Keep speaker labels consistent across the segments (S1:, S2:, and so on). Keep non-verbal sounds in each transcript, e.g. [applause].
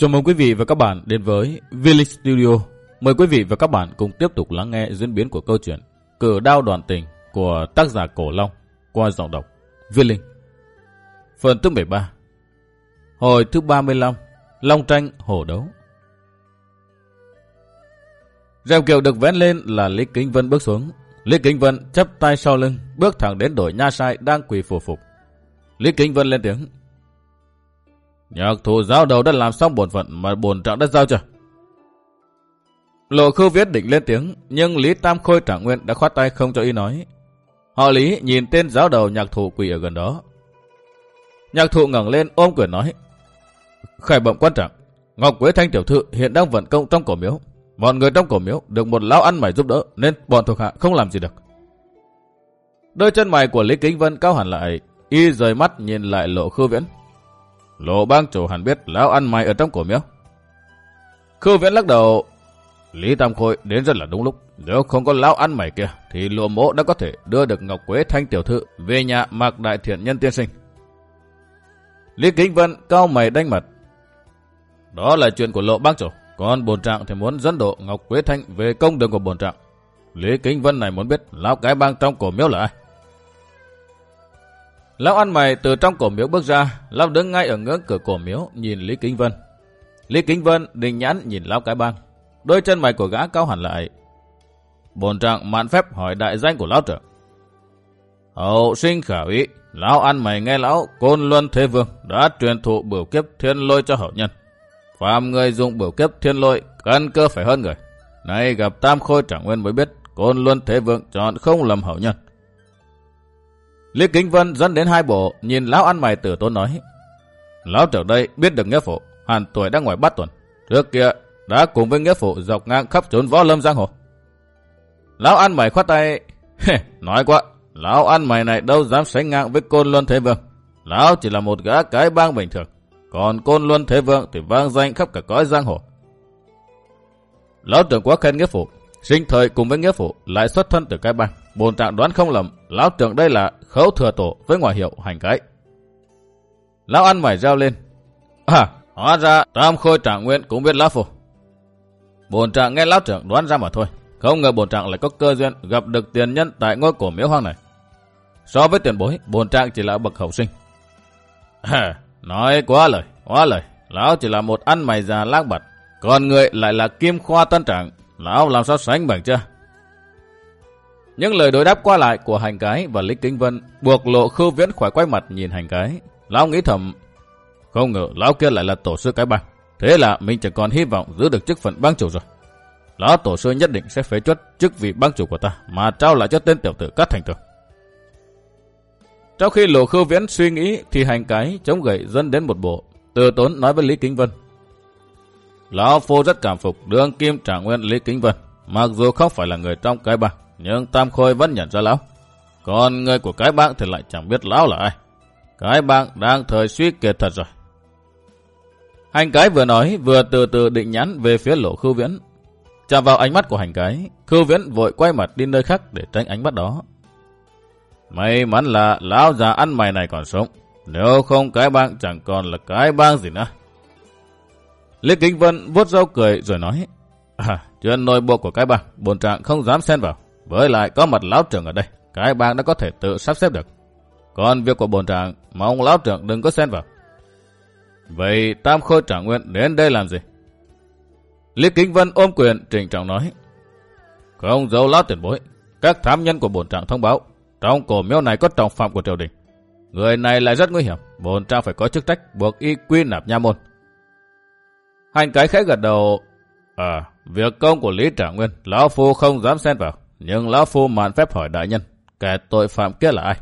S1: Chào mừng quý vị và các bạn đến với Village Studio. Mời quý vị và các bạn cùng tiếp tục lắng nghe diễn biến của câu chuyện Cử đao đoàn tình của tác giả Cổ Long qua giọng đọc Viên Linh. Phần thứ 13 Hồi thứ 35 Long tranh hổ đấu Rèo kiệu được vén lên là Lý Kính Vân bước xuống. Lý Kính Vân chấp tay sau lưng, bước thẳng đến đội nha sai đang quỳ phù phục. Lý Kính Vân lên tiếng. Nhạc thủ giáo đầu đã làm xong bổn phận mà bổn trạng đã giao chưa? Lộ khưu viết định lên tiếng, nhưng Lý Tam Khôi trạng nguyên đã khoát tay không cho y nói. Họ Lý nhìn tên giáo đầu nhạc thủ quỳ ở gần đó. Nhạc thủ ngẩng lên ôm quyền nói. Khải bẩm quan trọng, Ngọc Quế Thanh tiểu thư hiện đang vận công trong cổ miếu. Bọn người trong cổ miếu được một lão ăn mày giúp đỡ nên bọn thuộc hạ không làm gì được. Đôi chân mày của Lý Kính Vân cao hẳn lại, y rời mắt nhìn lại lộ khưu viễn. Lộ bang chủ hẳn biết lão ăn mày ở trong cổ miếu. Khưu viễn lắc đầu. Lý Tam Khôi đến rất là đúng lúc. Nếu không có lão ăn mày kia, thì lộ mộ đã có thể đưa được Ngọc Quế Thanh tiểu thư về nhà mạc đại thiện nhân tiên sinh. Lý Kính Vân cao mày đanh mặt. Đó là chuyện của lộ bang chủ. Còn bồn trạng thì muốn dẫn độ Ngọc Quế Thanh về công đường của bồn trạng. Lý Kính Vân này muốn biết lão cái bang trong cổ miếu là ai. Lão ăn mày từ trong cổ miếu bước ra, lão đứng ngay ở ngưỡng cửa cổ miếu nhìn Lý Kính Vân. Lý Kính Vân đình nhãn nhìn lão cái bang. Đôi chân mày của gã cao hẳn lại. Bồn trạng mạn phép hỏi đại danh của lão trưởng. Hậu sinh khả ý, lão ăn mày nghe lão Côn Luân Thế Vương đã truyền thụ biểu kiếp thiên lôi cho hậu nhân. Phạm người dùng biểu kiếp thiên lôi, căn cơ phải hơn người. Nay gặp Tam Khôi Trạng Nguyên mới biết, Côn Luân Thế Vương chọn không lầm hậu nhân. Lý Kính Vân dẫn đến hai bộ, nhìn lão ăn mày tử tốn nói. Lão trưởng đây biết được nghĩa phụ, hàn tuổi đã ngoài bắt tuần. Trước kia đã cùng với nghĩa phụ dọc ngang khắp trốn võ lâm giang hồ. Lão ăn mày khoát tay, [laughs] nói quá, lão ăn mày này đâu dám sánh ngang với Côn Luân Thế Vương. Lão chỉ là một gã cái bang bình thường, còn Côn Luân Thế Vương thì vang danh khắp cả cõi giang hồ. Lão trưởng quá khen nghĩa phụ, sinh thời cùng với nghĩa phụ lại xuất thân từ cái bang. Bồn trạng đoán không lầm, lão trưởng đây là khấu thừa tổ với ngoại hiệu hành cái. Lão ăn mày reo lên. À, hóa ra tam khôi trạng nguyên cũng biết lão phù. Bồn trạng nghe lão trưởng đoán ra mà thôi. Không ngờ bồn trạng lại có cơ duyên gặp được tiền nhân tại ngôi cổ miếu hoang này. So với tiền bối, bồn trạng chỉ là bậc hậu sinh. À, nói quá lời, quá lời. Lão chỉ là một ăn mày già lác bật. Còn người lại là kim khoa tân trạng. Lão làm sao sánh bằng chưa? Những lời đối đáp qua lại của hành cái và Lý Kinh Vân buộc lộ khưu viễn khỏi quay mặt nhìn hành cái. Lão nghĩ thầm, không ngờ lão kia lại là tổ sư cái bang. Thế là mình chẳng còn hy vọng giữ được chức phận bang chủ rồi. Lão tổ sư nhất định sẽ phế chuất chức vị bang chủ của ta mà trao lại cho tên tiểu tử cắt thành tường. Trong khi lộ khưu viễn suy nghĩ thì hành cái chống gậy dẫn đến một bộ. Từ tốn nói với Lý Kính Vân. Lão phu rất cảm phục đương kim trạng nguyên Lý Kính Vân. Mặc dù không phải là người trong cái bang nhưng Tam Khôi vẫn nhận ra lão. Còn người của cái bang thì lại chẳng biết lão là ai. Cái bang đang thời suy kiệt thật rồi. Hành cái vừa nói vừa từ từ định nhắn về phía lỗ khưu viễn. Chạm vào ánh mắt của hành cái, khưu viễn vội quay mặt đi nơi khác để tránh ánh mắt đó. May mắn là lão già ăn mày này còn sống. Nếu không cái bang chẳng còn là cái bang gì nữa. Lý Kính Vân vuốt râu cười rồi nói. À, chuyện nội bộ của cái bang, bồn trạng không dám xen vào. Với lại có mặt lão trưởng ở đây, cái bang đã có thể tự sắp xếp được. Còn việc của bồn trạng, mong lão trưởng đừng có xen vào. Vậy Tam Khôi Trạng Nguyên đến đây làm gì? Lý Kính Vân ôm quyền trình trọng nói. Không giấu lão tiền bối, các thám nhân của bồn trạng thông báo, trong cổ miếu này có trọng phạm của triều đình. Người này lại rất nguy hiểm, bồn trạng phải có chức trách buộc y quy nạp nha môn. Hành cái khẽ gật đầu, À, việc công của Lý Trạng Nguyên, Lão Phu không dám xen vào. Nhưng Lão Phu mạn phép hỏi đại nhân, kẻ tội phạm kia là ai?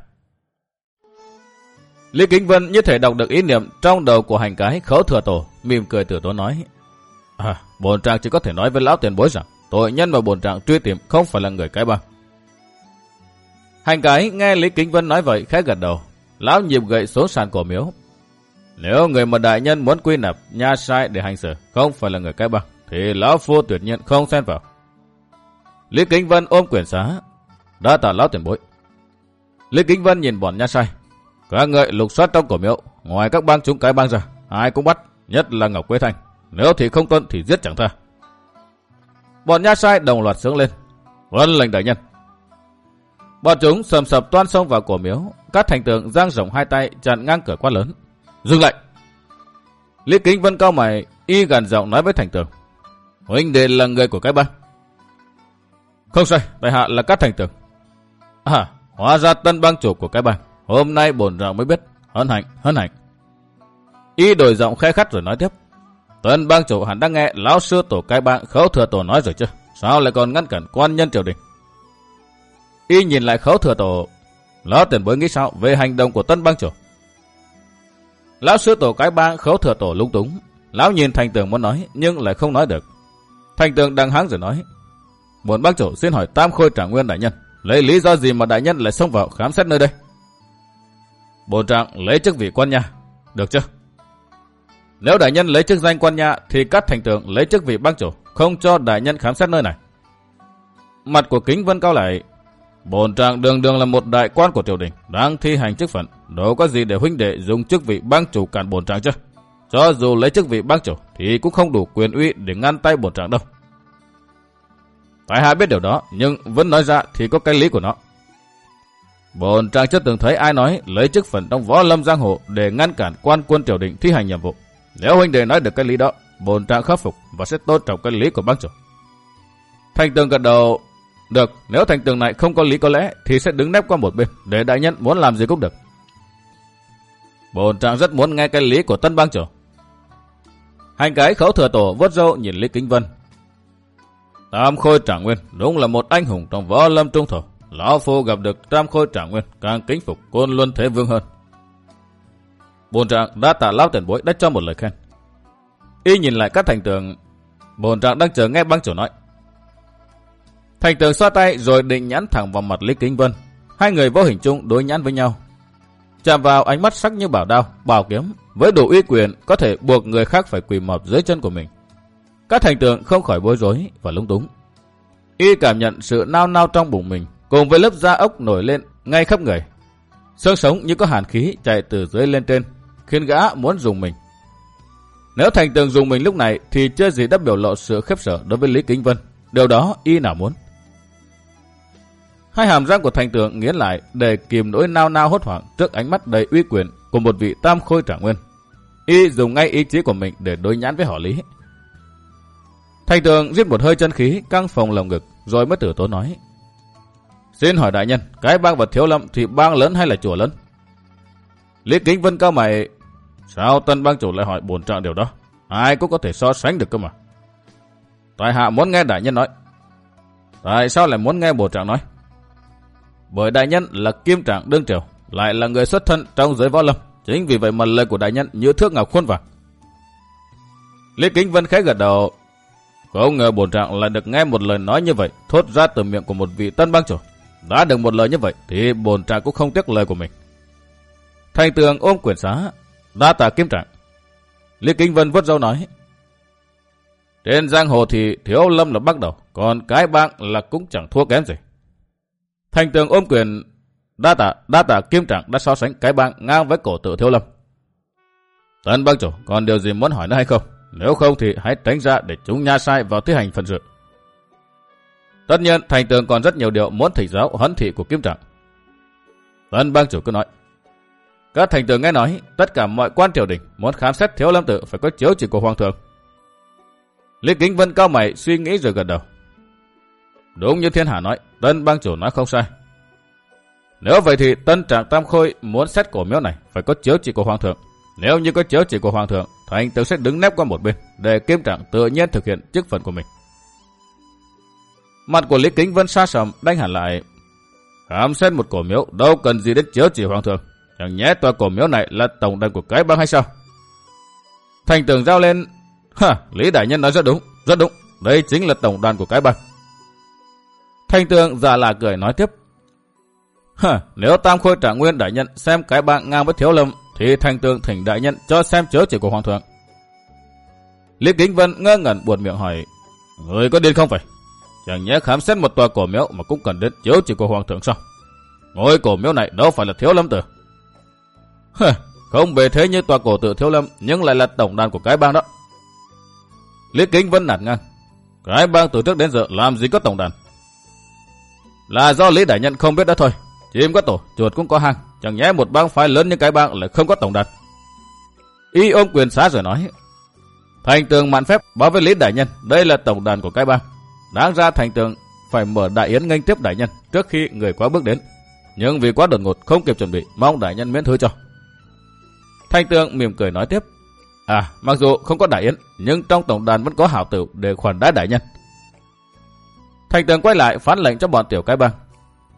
S1: Lý Kính Vân như thể đọc được ý niệm trong đầu của hành cái khấu thừa tổ, mỉm cười tử tố nói. À, bồn trạng chỉ có thể nói với lão tiền bối rằng, tội nhân mà bồn trạng truy tìm không phải là người cái băng. Hành cái nghe Lý Kính Vân nói vậy khẽ gật đầu, lão nhịp gậy số sàn cổ miếu. Nếu người mà đại nhân muốn quy nạp nha sai để hành xử, không phải là người cái băng, thì lão phu tuyệt nhiên không xen vào. Lý Kính Vân ôm quyển xá, đã tả lão tiền bối. Lý Kính Vân nhìn bọn nha sai. Các người lục soát trong cổ miếu, ngoài các bang chúng cái bang ra, ai cũng bắt, nhất là Ngọc Quế Thanh. nếu thì không tuân thì giết chẳng tha. Bọn nha sai đồng loạt sướng lên. Vân lệnh đại nhân. Bọn chúng sầm sập toan xông vào cổ miếu, các thành tượng giang rộng hai tay chặn ngang cửa quát lớn. Dừng lại! Lý Kính Vân cao mày, y gần giọng nói với thành tượng. Huynh đệ là người của cái bang. Không sai, đại hạ là các thành tường À, hóa ra tân bang chủ của cái bang. Hôm nay bổn rằng mới biết. Hân hạnh, hân hạnh. Y đổi giọng khe khắt rồi nói tiếp. Tân bang chủ hẳn đang nghe lão sư tổ cái bang khấu thừa tổ nói rồi chứ. Sao lại còn ngăn cản quan nhân triều đình? Y nhìn lại khấu thừa tổ. Lão tiền bối nghĩ sao về hành động của tân bang chủ? Lão sư tổ cái bang khấu thừa tổ lung túng. Lão nhìn thành tường muốn nói nhưng lại không nói được. Thành tường đang háng rồi nói. Muốn bác chủ xin hỏi tam khôi trạng nguyên đại nhân. Lấy lý do gì mà đại nhân lại xông vào khám xét nơi đây? Bồn trạng lấy chức vị quan nhà. Được chưa? Nếu đại nhân lấy chức danh quan nhà thì các thành tường lấy chức vị bác chủ. Không cho đại nhân khám xét nơi này. Mặt của kính vân cao lại. Bồn trạng đường đường là một đại quan của triều đình. Đang thi hành chức phận. Đâu có gì để huynh đệ dùng chức vị bang chủ cản bồn trạng chứ? Cho dù lấy chức vị bang chủ thì cũng không đủ quyền uy để ngăn tay bồn trạng đâu. Tại hạ biết điều đó, nhưng vẫn nói ra thì có cái lý của nó. Bồn trang chưa từng thấy ai nói lấy chức phận trong võ lâm giang hồ để ngăn cản quan quân triều đình thi hành nhiệm vụ. Nếu huynh đệ nói được cái lý đó, bồn trang khắc phục và sẽ tôn trọng cái lý của bác chủ. Thành tường gật đầu, được, nếu thành tường này không có lý có lẽ thì sẽ đứng nép qua một bên để đại nhân muốn làm gì cũng được. Bồn trang rất muốn nghe cái lý của tân bang chủ. Hành cái khấu thừa tổ vớt râu nhìn Lý Kính Vân. Tam Khôi Trạng Nguyên đúng là một anh hùng trong võ lâm trung thổ. Lão Phu gặp được Tam Khôi Trạng Nguyên càng kính phục côn luân thế vương hơn. Bồn trạng đã tạ lão tiền bối đã cho một lời khen. Y nhìn lại các thành tường, bồn trạng đang chờ nghe băng chủ nói. Thành tường xoa tay rồi định nhãn thẳng vào mặt Lý Kính Vân. Hai người vô hình chung đối nhãn với nhau. Chạm vào ánh mắt sắc như bảo đao, bảo kiếm, với đủ uy quyền có thể buộc người khác phải quỳ mọp dưới chân của mình. Các thành tượng không khỏi bối rối và lúng túng. Y cảm nhận sự nao nao trong bụng mình, cùng với lớp da ốc nổi lên ngay khắp người. Xương sống như có hàn khí chạy từ dưới lên trên, khiến gã muốn dùng mình. Nếu thành tường dùng mình lúc này thì chưa gì đã biểu lộ sự khiếp sợ đối với Lý Kính Vân. Điều đó y nào muốn. Hai hàm răng của thành tường nghiến lại để kìm nỗi nao nao hốt hoảng trước ánh mắt đầy uy quyền của một vị tam khôi trả nguyên. Y dùng ngay ý chí của mình để đối nhãn với họ Lý. Thanh tường giết một hơi chân khí căng phòng lồng ngực rồi mới tử tố nói. Xin hỏi đại nhân, cái bang vật thiếu lâm thì bang lớn hay là chùa lớn? Lý Kính Vân cao mày, sao tân bang chủ lại hỏi bổn trạng điều đó? Ai cũng có thể so sánh được cơ mà. Tại hạ muốn nghe đại nhân nói. Tại sao lại muốn nghe bổn trạng nói? Bởi đại nhân là kim trạng đương triều, lại là người xuất thân trong giới võ lâm. Chính vì vậy mà lời của đại nhân như thước ngọc khuôn vàng. Lý Kính Vân khẽ gật đầu. Không ngờ bổn trạng lại được nghe một lời nói như vậy thốt ra từ miệng của một vị tân bang chủ. Đã được một lời như vậy thì bổn trạng cũng không tiếc lời của mình. Thành tường ôm quyển xá, đa tà kiếm trạng. Lý kinh Vân vớt dâu nói. Trên giang hồ thì thiếu lâm là bắt đầu, còn cái bang là cũng chẳng thua kém gì. Thành tường ôm quyền đa tạ, đa tạ kiếm trạng đã so sánh cái bang ngang với cổ tự thiếu lâm. Tân bang chủ, còn điều gì muốn hỏi nữa hay không? Nếu không thì hãy tránh ra để chúng nha sai vào thi hành phần sự. Tất nhiên, thành tường còn rất nhiều điều muốn thỉnh giáo huấn thị của kiếm trạng. Tân bang chủ cứ nói. Các thành tường nghe nói, tất cả mọi quan triều đình muốn khám xét thiếu lâm tự phải có chiếu chỉ của hoàng thượng. Lý Kính Vân cao mày suy nghĩ rồi gật đầu. Đúng như thiên hạ nói, tân bang chủ nói không sai. Nếu vậy thì tân trạng tam khôi muốn xét cổ miếu này phải có chiếu chỉ của hoàng thượng. Nếu như có chớ chỉ của hoàng thượng, thành tường sẽ đứng nép qua một bên để kiêm trạng tự nhiên thực hiện chức phận của mình. Mặt của Lý Kính Vân xa sầm đánh hẳn lại. Khám xét một cổ miếu đâu cần gì đến chớ chỉ hoàng thượng. Chẳng nhé tòa cổ miếu này là tổng đàn của cái bang hay sao? Thành tường giao lên. Ha, Lý Đại Nhân nói rất đúng, rất đúng. Đây chính là tổng đoàn của cái bang. Thanh tường giả là cười nói tiếp. ha, nếu Tam Khôi Trạng Nguyên đại nhân xem cái bang ngang với Thiếu Lâm, thì thành tường thỉnh đại nhân cho xem chớ chỉ của Hoàng thượng. Lý Kính Vân ngơ ngẩn buồn miệng hỏi, Người có điên không phải? Chẳng nhẽ khám xét một tòa cổ miếu mà cũng cần đến chiếu chỉ của Hoàng thượng sao? Ngôi cổ miếu này đâu phải là Thiếu Lâm tử. [laughs] Không bề thế như tòa cổ tự Thiếu Lâm, nhưng lại là tổng đàn của cái bang đó. Lý Kính vân nạt ngang. Cái bang từ trước đến giờ làm gì có tổng đàn. Là do Lý Đại Nhân không biết đó thôi. Chim có tổ, chuột cũng có hang. Chẳng nhẽ một bang phái lớn như cái bang lại không có tổng đàn. Y ôm quyền xá rồi nói. Thành tường mạn phép báo với Lý Đại Nhân, đây là tổng đàn của cái bang. Đáng ra thành tường phải mở đại yến nghênh tiếp đại nhân trước khi người quá bước đến. Nhưng vì quá đột ngột không kịp chuẩn bị, mong đại nhân miễn thứ cho. Thanh tường mỉm cười nói tiếp. À, mặc dù không có đại yến, nhưng trong tổng đàn vẫn có hảo tử để khoản đái đại nhân. thành tường quay lại phán lệnh cho bọn tiểu cái bang.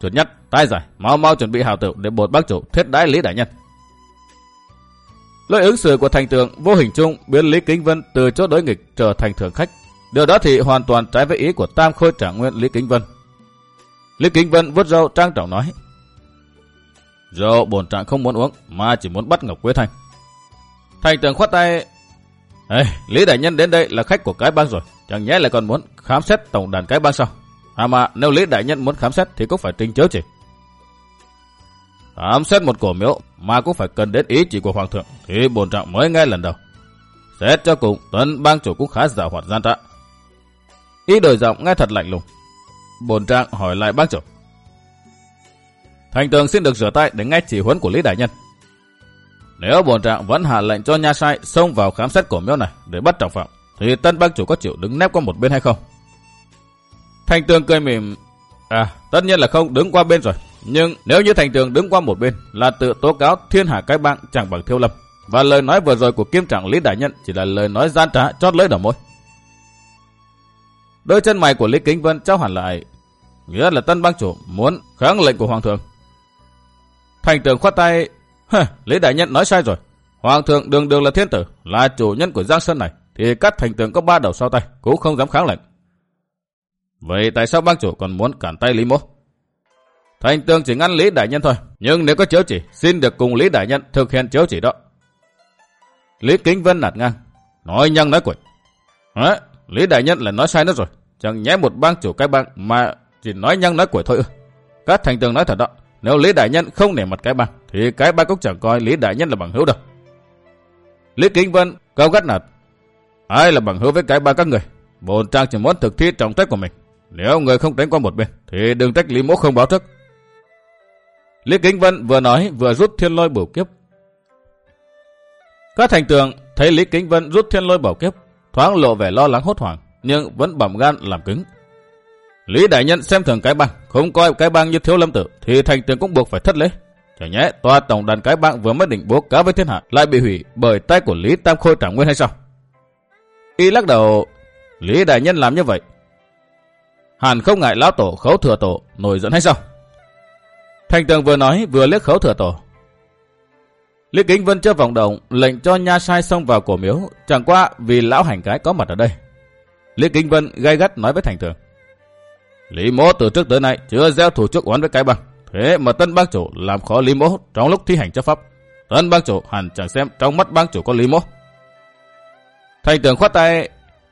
S1: Chuột nhất, tai giải, mau mau chuẩn bị hảo tử để bột bác chủ thiết đãi lý đại nhân. Lối ứng xử của thành tường vô hình chung biến Lý Kính Vân từ chỗ đối nghịch trở thành thượng khách. Điều đó thì hoàn toàn trái với ý của Tam Khôi Trạng Nguyên Lý Kính Vân. Lý Kính Vân vuốt râu trang trọng nói. Rượu bổn trạng không muốn uống, mà chỉ muốn bắt Ngọc Quế thành. Thành tường khoát tay. Ê, Lý Đại Nhân đến đây là khách của cái bang rồi, chẳng nhẽ lại còn muốn khám xét tổng đàn cái bang sao? À mà nếu Lý Đại Nhân muốn khám xét thì cũng phải trình chớ chỉ. Khám xét một cổ miếu mà cũng phải cần đến ý chỉ của Hoàng thượng thì bổn trạng mới nghe lần đầu. Xét cho cùng, tuấn bang chủ cũng khá giả hoạt gian trạ. Ý đổi giọng nghe thật lạnh lùng. Bồn trạng hỏi lại bác chủ. Thành tường xin được rửa tay để nghe chỉ huấn của Lý Đại Nhân. Nếu bồn trạng vẫn hạ lệnh cho nha sai xông vào khám xét cổ miếu này để bắt trọng phạm, thì tân bác chủ có chịu đứng nép qua một bên hay không? Thành tường cười mỉm. À, tất nhiên là không đứng qua bên rồi. Nhưng nếu như thành tường đứng qua một bên là tự tố cáo thiên hạ cái bang chẳng bằng thiêu lâm. Và lời nói vừa rồi của kim trạng Lý Đại Nhân chỉ là lời nói gian trá chót lưỡi đỏ môi. Đôi chân mày của Lý Kính Vân trao hẳn lại. Nghĩa là tân bang chủ muốn kháng lệnh của Hoàng thượng. Thành tường khoát tay. Hả, Lý Đại Nhân nói sai rồi. Hoàng thượng đường đường là thiên tử, là chủ nhân của Giang Sơn này. Thì các thành tường có ba đầu sau tay, cũng không dám kháng lệnh. Vậy tại sao bác chủ còn muốn cản tay Lý Mô? Thành tương chỉ ngăn Lý Đại Nhân thôi. Nhưng nếu có chiếu chỉ, xin được cùng Lý Đại Nhân thực hiện chiếu chỉ đó. Lý Kính Vân nạt ngang. Nói nhăng nói quỷ. Hả? Lý Đại Nhân là nói sai nữa rồi. Chẳng nhẽ một bang chủ cái bang mà chỉ nói nhăng nói quỷ thôi ư. Các thành tường nói thật đó. Nếu Lý Đại Nhân không nể mặt cái bang, thì cái bang cũng chẳng coi Lý Đại Nhân là bằng hữu đâu. Lý Kính Vân cao gắt nạt. Ai là bằng hữu với cái bang các người? Bồn trang chỉ muốn thực thi trọng trách của mình. Nếu người không tránh qua một bên, thì đừng trách Lý Mỗ không báo trước. Lý Kính Vân vừa nói vừa rút thiên lôi bổ kiếp. Các thành tường thấy Lý Kính Vân rút thiên lôi bảo kiếp, thoáng lộ vẻ lo lắng hốt hoảng, nhưng vẫn bẩm gan làm cứng. Lý Đại Nhân xem thường cái bang, không coi cái bang như thiếu lâm tử, thì thành tường cũng buộc phải thất lễ. Chẳng nhẽ tòa tổng đàn cái bang vừa mới định bố cá với thiên hạ lại bị hủy bởi tay của Lý Tam Khôi Trảng Nguyên hay sao? Y lắc đầu, Lý Đại Nhân làm như vậy. Hàn không ngại lão tổ khấu thừa tổ nổi giận hay sao? Thành tường vừa nói vừa liếc khấu thừa tổ. Lý Kính Vân chưa vòng động, lệnh cho nha sai xông vào cổ miếu, chẳng qua vì lão hành cái có mặt ở đây. Lý Kính Vân gay gắt nói với thành tường. Lý mỗ từ trước tới nay chưa gieo thủ chức oán với cái băng. Thế mà tân bang chủ làm khó Lý mỗ trong lúc thi hành chấp pháp. Tân bang chủ hẳn chẳng xem trong mắt bang chủ có Lý mỗ. Thành tường khoát tay.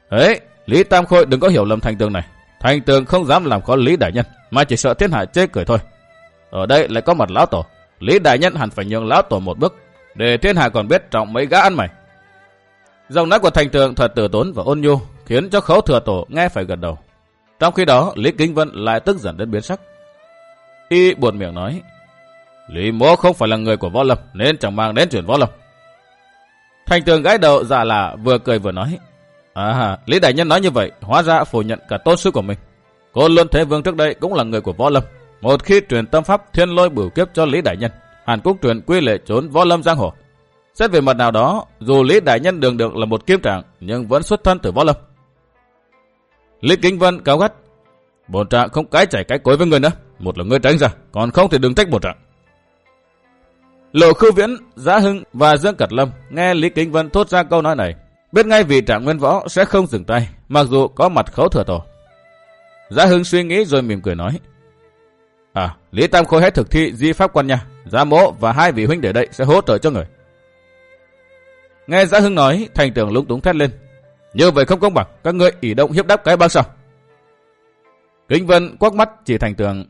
S1: Ấy, Lý Tam Khôi đừng có hiểu lầm thành tường này. Thành tường không dám làm khó Lý Đại Nhân, mà chỉ sợ thiên hạ chê cười thôi. Ở đây lại có mặt lão tổ. Lý Đại Nhân hẳn phải nhường lão tổ một bước, để thiên hạ còn biết trọng mấy gã ăn mày. Giọng nói của thành tường thật tử tốn và ôn nhu, khiến cho khấu thừa tổ nghe phải gật đầu. Trong khi đó, Lý Kính Vân lại tức giận đến biến sắc. Y buồn miệng nói, Lý mỗ không phải là người của võ lâm, nên chẳng mang đến chuyện võ lâm. Thành tường gái đầu dạ là vừa cười vừa nói, À, Lý Đại Nhân nói như vậy, hóa ra phủ nhận cả tôn sư của mình. Cô Luân Thế Vương trước đây cũng là người của võ lâm. Một khi truyền tâm pháp thiên lôi bửu kiếp cho Lý Đại Nhân, Hàn Quốc truyền quy lệ trốn võ lâm giang hồ. Xét về mặt nào đó, dù Lý Đại Nhân đường được là một kiếm trạng, nhưng vẫn xuất thân từ võ lâm. Lý Kính Vân cáo gắt. bộ trạng không cái chảy cái cối với người nữa. Một là người tránh ra, còn không thì đừng trách bộ trạng. Lộ Khưu Viễn, Giá Hưng và Dương Cật Lâm nghe Lý Kính Vân thốt ra câu nói này. Biết ngay vì trạng nguyên võ sẽ không dừng tay, mặc dù có mặt khấu thừa tổ. Giá Hưng suy nghĩ rồi mỉm cười nói. À, Lý Tam Khôi hết thực thi di pháp quan nha. Giá mỗ và hai vị huynh để đây sẽ hỗ trợ cho người. Nghe Giá Hưng nói, thành tưởng lúng túng thét lên. Như vậy không công bằng, các ngươi ỷ động hiếp đáp cái bác sao? Kính Vân quắc mắt chỉ thành tường.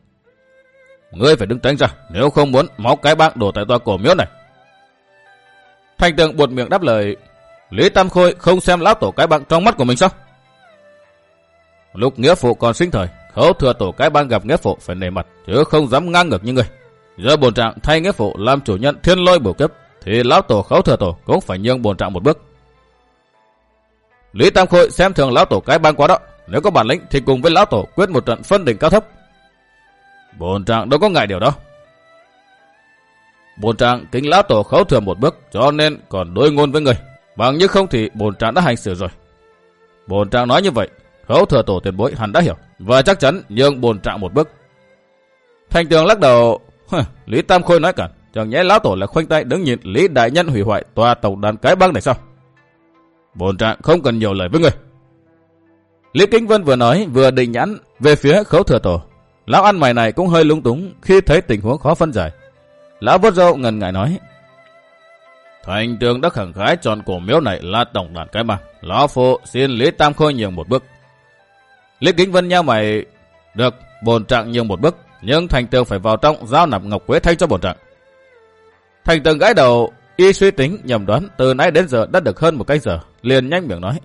S1: Ngươi phải đứng tránh ra, nếu không muốn máu cái bang đổ tại tòa cổ miếu này. Thành tường buột miệng đáp lời. Lý Tam Khôi không xem lão tổ cái bang trong mắt của mình sao? lúc nghĩa phụ còn sinh thời, khấu thừa tổ cái bang gặp nghĩa phụ phải nề mặt, chứ không dám ngang ngược như người. Giờ bồn trạng thay nghĩa phụ làm chủ nhân thiên lôi bổ kiếp, thì lão tổ khấu thừa tổ cũng phải nhường bồn trạng một bước. Lý Tam Khôi xem thường lão tổ cái bang quá đó, nếu có bản lĩnh thì cùng với lão tổ quyết một trận phân đỉnh cao thấp. Bồn trạng đâu có ngại điều đó. Bồn trạng kính lão tổ khấu thừa một bước, cho nên còn đối ngôn với người. Vâng, Bằng như không thì bổn trạng đã hành xử rồi. Bổn trạng nói như vậy, khấu thừa tổ tiền bối hẳn đã hiểu và chắc chắn nhường bổn trạng một bước. Thành tường lắc đầu, Lý Tam Khôi nói cả, chẳng nhẽ lão tổ là khoanh tay đứng nhìn Lý Đại Nhân hủy hoại tòa tổng đàn cái băng này sao? Bổn trạng không cần nhiều lời với người. Lý Kính Vân vừa nói vừa định nhãn về phía khấu thừa tổ. Lão ăn mày này cũng hơi lung túng khi thấy tình huống khó phân giải. Lão vốt râu ngần ngại nói. Thành tường đã khẳng khái chọn cổ miếu này là tổng đàn cái mà Lão phụ xin Lý Tam Khôi nhường một bước. Lý Kính Vân nhau mày. Được, bồn trạng nhường một bước. Nhưng thành tường phải vào trong giao nạp ngọc quế thay cho bồn trạng. Thành tường gãi đầu, y suy tính nhầm đoán từ nãy đến giờ đã được hơn một canh giờ. Liền nhanh miệng nói.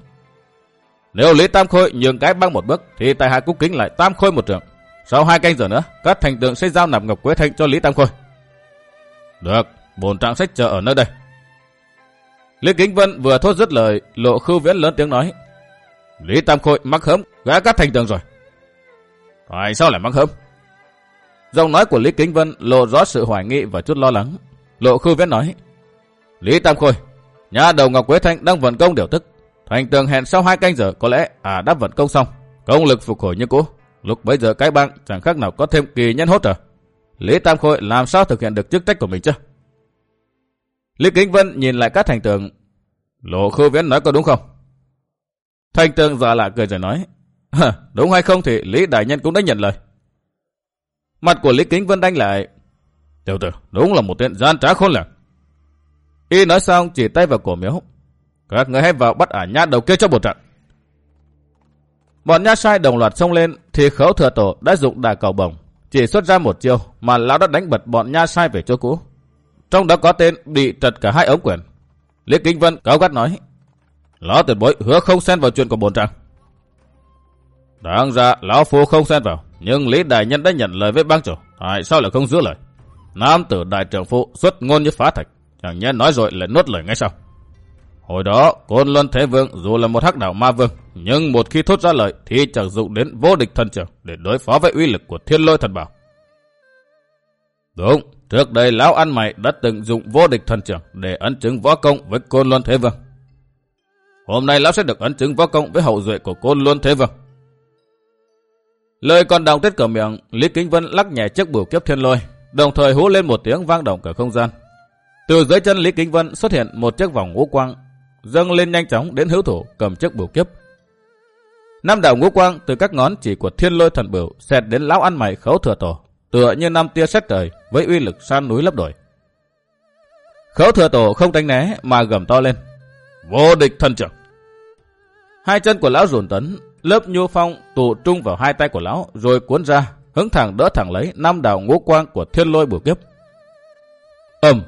S1: Nếu Lý Tam Khôi nhường cái băng một bước thì tại hạ cúc kính lại Tam Khôi một trường. Sau hai canh giờ nữa, các thành tường sẽ giao nạp ngọc quế thanh cho Lý Tam Khôi. Được, bồn trạng sách chờ ở nơi đây. Lý Kính Vân vừa thốt dứt lời, lộ khưu viễn lớn tiếng nói. Lý Tam Khôi mắc hớm, gã cắt thành tường rồi. Tại sao lại mắc hớm? Giọng nói của Lý Kính Vân lộ rõ sự hoài nghi và chút lo lắng. Lộ khưu viễn nói. Lý Tam Khôi, nhà đầu Ngọc Quế Thanh đang vận công điều tức. Thành tường hẹn sau hai canh giờ có lẽ à đã vận công xong. Công lực phục hồi như cũ. Lúc bấy giờ cái bang chẳng khác nào có thêm kỳ nhân hỗ trợ. Lý Tam Khôi làm sao thực hiện được chức trách của mình chứ? Lý Kính Vân nhìn lại các thành tường. Lộ khư viễn nói có đúng không? Thành tường giả lạ cười rồi nói. đúng hay không thì Lý Đại Nhân cũng đã nhận lời. Mặt của Lý Kính Vân đánh lại. Tiểu tử, đúng là một tên gian trá khôn lường. Y nói xong chỉ tay vào cổ miếu. Các người hãy vào bắt ả nhát đầu kia cho một trận. Bọn nhát sai đồng loạt xông lên thì khấu thừa tổ đã dụng đà cầu bồng. Chỉ xuất ra một chiêu mà lão đã đánh bật bọn nha sai về chỗ cũ. Trong đó có tên bị trật cả hai ống quyền. Lý Kinh Vân cao gắt nói. Lão tuyệt bối hứa không xen vào chuyện của bồn trang. Đáng ra lão phu không xen vào. Nhưng Lý Đại Nhân đã nhận lời với bang chủ. Tại sao lại không giữ lời? Nam tử đại trưởng phụ xuất ngôn như phá thạch. Chẳng nhẽ nói rồi lại nuốt lời ngay sau. Hồi đó, Côn Luân Thế Vương dù là một hắc đảo ma vương, nhưng một khi thốt ra lời thì chẳng dụng đến vô địch thần trưởng để đối phó với uy lực của thiên lôi thần bảo. Đúng, trước đây lão ăn mày đã từng dụng vô địch thần trưởng để ấn chứng võ công với Côn Luân Thế Vương. Hôm nay lão sẽ được ấn chứng võ công với hậu duệ của Côn Luân Thế Vương. Lời còn đọng tết cửa miệng, Lý Kính Vân lắc nhẹ chiếc bửu kiếp thiên lôi, đồng thời hú lên một tiếng vang động cả không gian. Từ dưới chân Lý Kính Vân xuất hiện một chiếc vòng ngũ quang dâng lên nhanh chóng đến hữu thủ cầm chiếc bửu kiếp. Năm đạo ngũ quang từ các ngón chỉ của thiên lôi thần bửu xẹt đến lão ăn mày khấu thừa tổ, tựa như năm tia sét trời với uy lực san núi lấp đổi. Khấu thừa tổ không tránh né mà gầm to lên. Vô địch thần trưởng. Hai chân của lão rùn tấn, lớp nhu phong tụ trung vào hai tay của lão rồi cuốn ra, hứng thẳng đỡ thẳng lấy năm đạo ngũ quang của thiên lôi bửu kiếp. Ầm,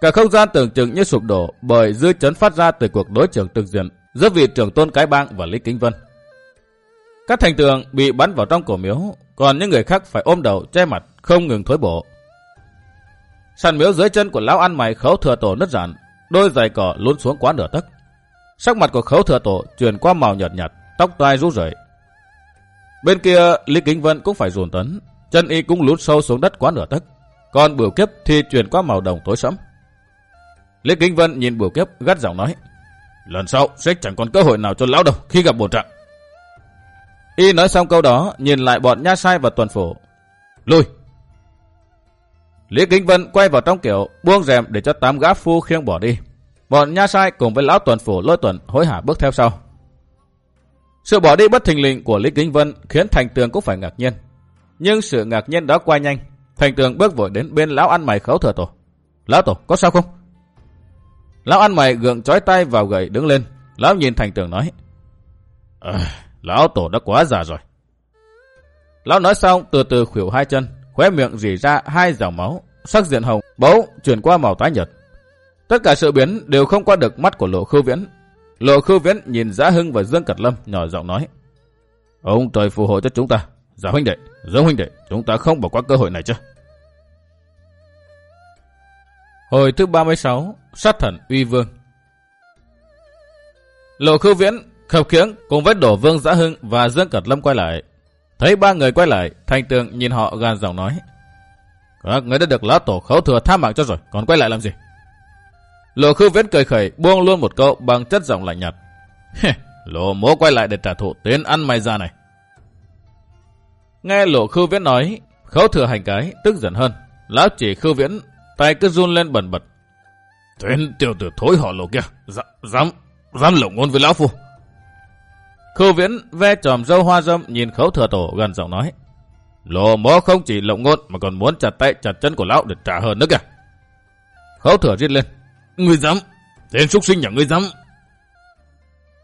S1: Cả không gian tưởng chừng như sụp đổ bởi dư chấn phát ra từ cuộc đối trường trực diện giữa vị trưởng tôn cái bang và Lý Kính Vân. Các thành tường bị bắn vào trong cổ miếu, còn những người khác phải ôm đầu che mặt không ngừng thối bộ. Sàn miếu dưới chân của lão ăn mày khấu thừa tổ nứt rạn đôi giày cỏ lún xuống quá nửa tấc. Sắc mặt của khấu thừa tổ chuyển qua màu nhợt nhạt, tóc tai rũ rượi. Bên kia Lý Kính Vân cũng phải dồn tấn, chân y cũng lún sâu xuống đất quá nửa tấc. Còn bửu kiếp thì chuyển qua màu đồng tối sẫm. Lý Kính Vân nhìn bửu kiếp gắt giọng nói. Lần sau sẽ chẳng còn cơ hội nào cho lão đâu khi gặp bổn trạng. Y nói xong câu đó, nhìn lại bọn nha sai và tuần phủ. Lui! Lý Kính Vân quay vào trong kiểu, buông rèm để cho tám gã phu khiêng bỏ đi. Bọn nha sai cùng với lão tuần phủ lôi tuần hối hả bước theo sau. Sự bỏ đi bất thình lình của Lý Kính Vân khiến Thành Tường cũng phải ngạc nhiên. Nhưng sự ngạc nhiên đó qua nhanh. Thành Tường bước vội đến bên lão ăn mày khấu thừa tổ. Lão tổ, có sao không? Lão ăn mày gượng chói tay vào gậy đứng lên. Lão nhìn thành tường nói. À, lão tổ đã quá già rồi. Lão nói xong từ từ khuỷu hai chân, khóe miệng rỉ ra hai dòng máu, sắc diện hồng, bỗng chuyển qua màu tái nhợt. Tất cả sự biến đều không qua được mắt của lộ khư viễn. Lộ khư viễn nhìn Giá Hưng và Dương Cật Lâm nhỏ giọng nói. Ông trời phù hộ cho chúng ta. Dạ huynh đệ, Dương huynh đệ, chúng ta không bỏ qua cơ hội này chứ. Hồi thứ 36, sát thần uy vương. Lộ khư viễn, khập khiễng cùng với đổ vương Giá hưng và Dương Cật Lâm quay lại. Thấy ba người quay lại, thanh tường nhìn họ gan giọng nói. Các người đã được lá tổ khấu thừa tha mạng cho rồi, còn quay lại làm gì? Lộ khư viễn cười khẩy, buông luôn một câu bằng chất giọng lạnh nhạt. lộ mố quay lại để trả thù tên ăn mày ra này. Nghe lộ khư viễn nói, khấu thừa hành cái, tức giận hơn. Lão chỉ khư viễn, tay cứ run lên bẩn bật. Tên tiểu tử thối họ lộ kia, dám, dám, dám lộng ngôn với lão phu. Khư viễn ve tròm dâu hoa dâm nhìn khấu thừa tổ gần giọng nói. Lộ mố không chỉ lộng ngôn mà còn muốn chặt tay chặt chân của lão để trả hơn nữa kìa. Khấu thừa riết lên. Ngươi dám, tên súc sinh nhà ngươi dám.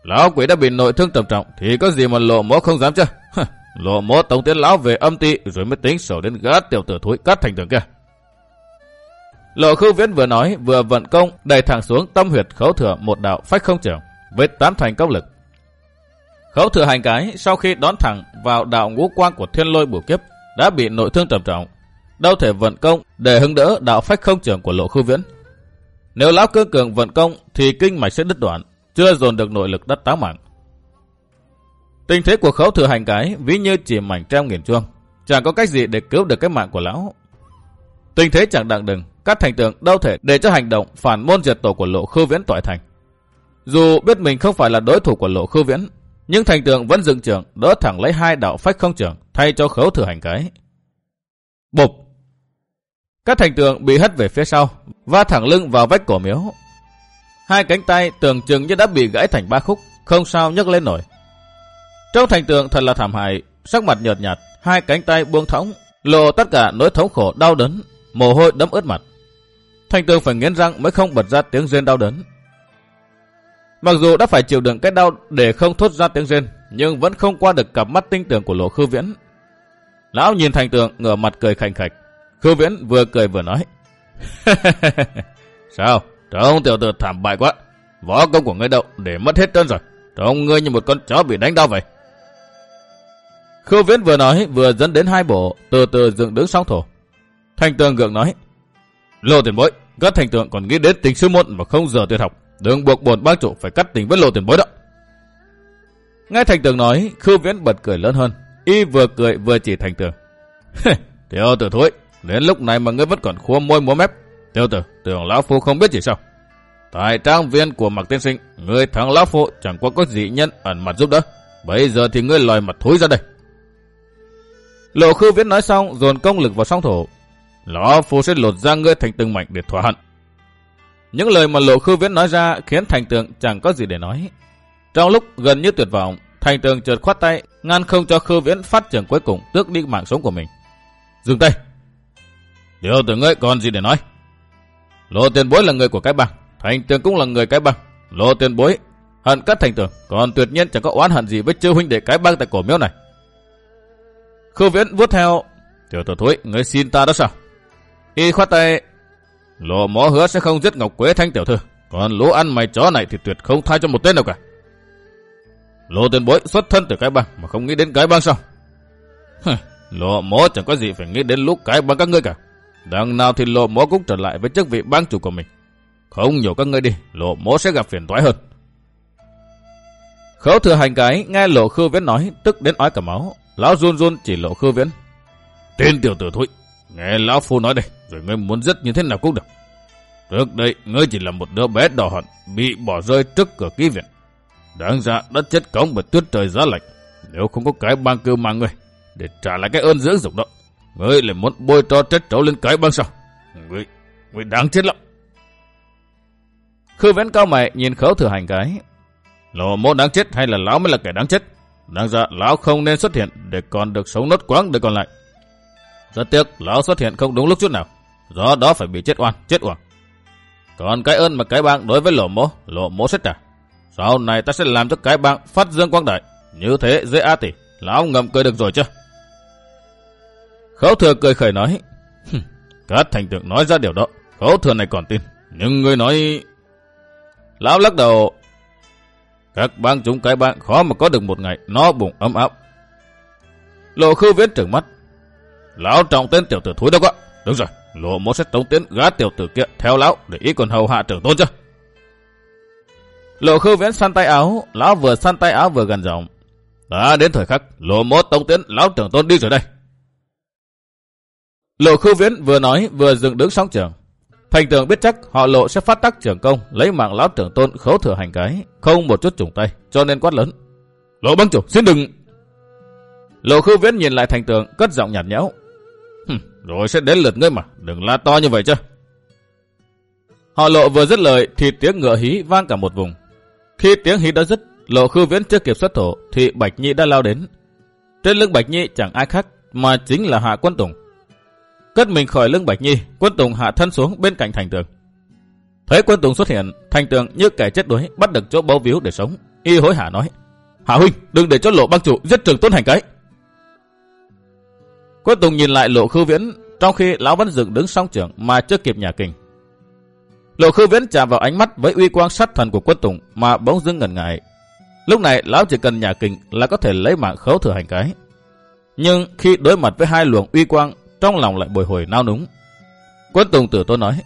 S1: Lão quỷ đã bị nội thương trầm trọng thì có gì mà lộ mố không dám chứ. lộ mố tống tiến lão về âm ti rồi mới tính sổ đến gát tiểu tử thúi cắt thành tường kia. Lộ khư viễn vừa nói vừa vận công đẩy thẳng xuống tâm huyệt khấu thừa một đạo phách không trưởng với tám thành công lực. Khấu thừa hành cái sau khi đón thẳng vào đạo ngũ quang của thiên lôi bổ kiếp đã bị nội thương trầm trọng. Đâu thể vận công để hứng đỡ đạo phách không trưởng của lộ khư viễn. Nếu lão cương cường vận công thì kinh mạch sẽ đứt đoạn, chưa dồn được nội lực đất táo mạng. Tình thế của khấu thừa hành cái ví như chỉ mảnh treo nghiền chuông, chẳng có cách gì để cứu được cái mạng của lão. Tình thế chẳng đặng đừng, các thành tượng đâu thể để cho hành động phản môn diệt tổ của lộ khư viễn tỏi thành. Dù biết mình không phải là đối thủ của lộ khư viễn, nhưng thành tượng vẫn dựng trường đỡ thẳng lấy hai đạo phách không trường thay cho khấu thừa hành cái. Bụp! Các thành tượng bị hất về phía sau, va thẳng lưng vào vách cổ miếu. Hai cánh tay tưởng chừng như đã bị gãy thành ba khúc, không sao nhấc lên nổi. Trong thành tượng thật là thảm hại, sắc mặt nhợt nhạt, hai cánh tay buông thõng, lộ tất cả nỗi thống khổ đau đớn, mồ hôi đẫm ướt mặt. Thành tượng phải nghiến răng mới không bật ra tiếng rên đau đớn. Mặc dù đã phải chịu đựng cái đau để không thốt ra tiếng rên, nhưng vẫn không qua được cặp mắt tinh tường của lộ khư viễn. Lão nhìn thành tượng ngửa mặt cười khành khạch. Khư viễn vừa cười vừa nói. [laughs] Sao? Trông tiểu tử thảm bại quá. Võ công của ngươi đậu để mất hết trơn rồi. Trông ngươi như một con chó bị đánh đau vậy. Khư viễn vừa nói vừa dẫn đến hai bộ, từ từ dựng đứng song thổ. Thành tượng gượng nói. Lô tiền bối, các thành tượng còn nghĩ đến tình sư môn mà không giờ tuyệt học. Đừng buộc bổn bác chủ phải cắt tình với lộ tiền bối đó. Nghe thành tường nói, khư viễn bật cười lớn hơn. Y vừa cười vừa chỉ thành tường. Tiểu tử thối, đến lúc này mà ngươi vẫn còn khua môi múa mép. Tiểu tử, tưởng lão phu không biết gì sao. Tại trang viên của Mạc Tiên Sinh, ngươi thắng lão phu chẳng qua có dị nhân ẩn mặt giúp đỡ. Bây giờ thì ngươi lòi mặt thối ra đây. Lộ khư viễn nói xong, dồn công lực vào song thổ. Lão phu sẽ lột ra ngươi thành từng mảnh để thỏa hận. Những lời mà lộ khư viễn nói ra khiến thành tường chẳng có gì để nói. Trong lúc gần như tuyệt vọng, thành tường chợt khoát tay, ngăn không cho khư viễn phát triển cuối cùng tước đi mạng sống của mình. Dừng tay. Điều tử ngươi còn gì để nói? Lộ tiền bối là người của cái băng, thành tường cũng là người cái băng. Lộ tiền bối hận cắt thành tường, còn tuyệt nhiên chẳng có oán hận gì với chư huynh đệ cái băng tại cổ miếu này. Khư viễn vuốt theo, tiểu tử thối, ngươi xin ta đó sao? Y khoát tay, Lộ mó hứa sẽ không giết Ngọc Quế Thanh tiểu thư. Còn lũ ăn mày chó này thì tuyệt không thay cho một tên nào cả. Lộ tiền bối xuất thân từ cái băng mà không nghĩ đến cái băng sao? lộ mó chẳng có gì phải nghĩ đến lũ cái băng các ngươi cả. Đằng nào thì lộ mó cũng trở lại với chức vị bang chủ của mình. Không nhiều các ngươi đi, lộ mó sẽ gặp phiền toái hơn. Khấu thừa hành cái, nghe lộ khư viễn nói, tức đến ói cả máu. Lão run run chỉ lộ khư viễn. Tên tiểu tử thụy nghe lão phu nói đây rồi ngươi muốn giết như thế nào cũng được. Trước đây, ngươi chỉ là một đứa bé đỏ hận, bị bỏ rơi trước cửa ký viện. Đáng ra đã chết cống bởi tuyết trời giá lạnh. Nếu không có cái băng cưu mà ngươi, để trả lại cái ơn dưỡng dục đó, ngươi lại muốn bôi cho trách trấu lên cái băng sao? Ngươi, ngươi đáng chết lắm. Khư vén cao mày nhìn khấu thừa hành cái. Lò mô đáng chết hay là lão mới là kẻ đáng chết? Đáng ra lão không nên xuất hiện để còn được sống nốt quãng đời còn lại. Rất tiếc lão xuất hiện không đúng lúc chút nào do đó phải bị chết oan, chết oan. Còn cái ơn mà cái bang đối với lộ mố, lộ mố sẽ trả. Sau này ta sẽ làm cho cái bang phát dương quang đại. Như thế dễ a tỷ, lão ngầm cười được rồi chứ. Khấu thừa cười khởi nói, các thành tượng nói ra điều đó, khấu thừa này còn tin. Nhưng người nói... Lão lắc đầu, các bang chúng cái bang khó mà có được một ngày nó bụng ấm áp. Lộ khư viễn trưởng mắt. Lão trọng tên tiểu tử thúi đâu có. Đúng rồi, lộ mốt sẽ tống tiến gã tiểu tử kia theo lão để ý còn hầu hạ trưởng tôn chứ. Lộ khư viễn săn tay áo, lão vừa săn tay áo vừa gần giọng. Đã đến thời khắc, lộ mốt tống tiến lão trưởng tôn đi rồi đây. Lộ khư viễn vừa nói vừa dừng đứng sóng trường. Thành tường biết chắc họ lộ sẽ phát tác trưởng công, lấy mạng lão trưởng tôn khấu thừa hành cái, không một chút trùng tay, cho nên quát lớn. Lộ băng chủ, xin đừng... Lộ khư viễn nhìn lại thành tường, cất giọng nhạt nhẽo rồi sẽ đến lượt ngươi mà, đừng la to như vậy chứ. Họ lộ vừa dứt lời thì tiếng ngựa hí vang cả một vùng. Khi tiếng hí đã dứt, lộ khư viễn chưa kịp xuất thổ thì Bạch Nhi đã lao đến. Trên lưng Bạch Nhi chẳng ai khác mà chính là Hạ Quân Tùng. Cất mình khỏi lưng Bạch Nhi, Quân Tùng hạ thân xuống bên cạnh thành tường. Thấy Quân Tùng xuất hiện, thành tường như kẻ chết đuối bắt được chỗ bấu víu để sống. Y hối hả nói, Hạ huynh, đừng để cho lộ băng chủ giết trường tôn hành cái. Quách Tùng nhìn lại lộ khư viễn, trong khi lão vẫn dựng đứng song trưởng mà chưa kịp nhà kinh. Lộ khư viễn chạm vào ánh mắt với uy quang sát thần của Quách Tùng mà bỗng dưng ngần ngại. Lúc này lão chỉ cần nhà kinh là có thể lấy mạng khấu thừa hành cái. Nhưng khi đối mặt với hai luồng uy quang, trong lòng lại bồi hồi nao núng. Quách Tùng tử tôi nói,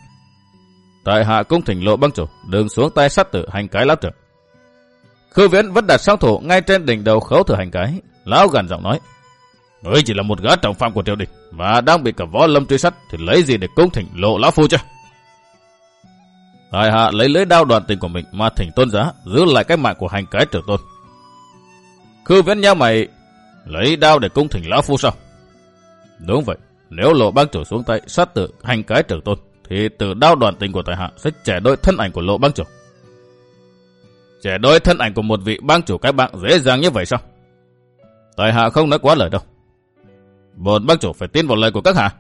S1: Tại hạ cung thỉnh lộ băng chủ, đừng xuống tay sát tử hành cái lão trưởng. Khư viễn vẫn đặt sang thủ ngay trên đỉnh đầu khấu thừa hành cái. Lão gần giọng nói, Ngươi chỉ là một gã trọng phạm của triều đình và đang bị cả võ lâm truy sát thì lấy gì để cung thỉnh lộ lão phu chứ? Hải hạ lấy lưỡi đao đoàn tình của mình mà thỉnh tôn giá giữ lại cái mạng của hành cái trưởng tôn. Khư viễn nhau mày lấy đao để cung thỉnh lão phu sao? Đúng vậy, nếu lộ băng chủ xuống tay sát tử hành cái trưởng tôn thì từ đao đoàn tình của tài hạ sẽ trẻ đôi thân ảnh của lộ băng chủ. Trẻ đôi thân ảnh của một vị bang chủ cái bạn dễ dàng như vậy sao? tài hạ không nói quá lời đâu bọn bác chủ phải tin vào lời của các hạ.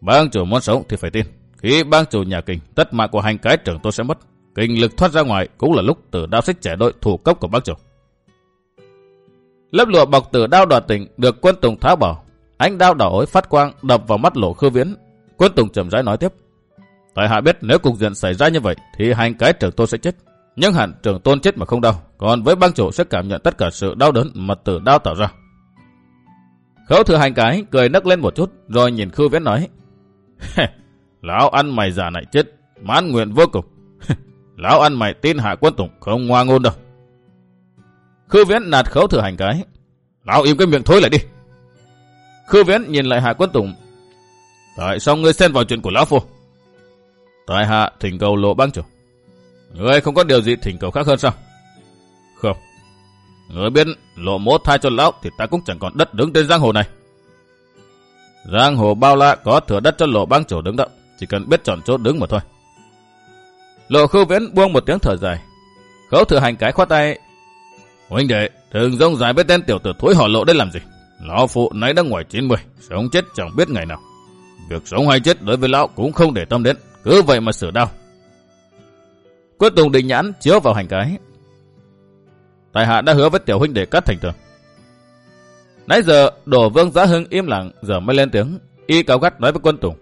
S1: Bác chủ muốn sống thì phải tin. Khi bác chủ nhà kinh, tất mạng của hành cái trưởng tôi sẽ mất. Kinh lực thoát ra ngoài cũng là lúc tử đao xích trẻ đội thủ cấp của bác chủ. Lớp lụa bọc tử đao đoạt tỉnh được quân Tùng tháo bỏ. Ánh đao đỏ ối phát quang đập vào mắt lộ khư viễn. Quân Tùng trầm rãi nói tiếp. Tại hạ biết nếu cục diện xảy ra như vậy thì hành cái trưởng tôi sẽ chết. Nhưng hẳn trưởng tôn chết mà không đau. Còn với bang chủ sẽ cảm nhận tất cả sự đau đớn mà tử đao tạo ra. Khấu thừa hành cái cười nấc lên một chút rồi nhìn khư viễn nói. [laughs] Lão ăn mày già này chết, mãn nguyện vô cùng. [laughs] Lão ăn mày tin hạ quân tùng không ngoa ngôn đâu. Khư viễn nạt khấu thừa hành cái. Lão im cái miệng thôi lại đi. Khư viễn nhìn lại hạ quân tùng. Tại sao ngươi xen vào chuyện của lão phu? Tại hạ thỉnh cầu lộ băng chủ. Ngươi không có điều gì thỉnh cầu khác hơn sao? Không. Người biết lộ mốt thai cho lão thì ta cũng chẳng còn đất đứng trên giang hồ này. Giang hồ bao la có thừa đất cho lộ băng chủ đứng đậm. Chỉ cần biết chọn chỗ đứng mà thôi. Lộ khưu viễn buông một tiếng thở dài. Khấu thừa hành cái khoát tay. Huynh đệ, thường rông dài với tên tiểu tử thối họ lộ đây làm gì. Lão phụ nãy đang ngoài 90, sống chết chẳng biết ngày nào. Việc sống hay chết đối với lão cũng không để tâm đến, cứ vậy mà sửa đau. quyết Tùng định nhãn chiếu vào hành cái. Tài hạ đã hứa với tiểu huynh để cắt thành tường. Nãy giờ, đổ vương giá hưng im lặng, giờ mới lên tiếng. Y cao gắt nói với quân Tùng.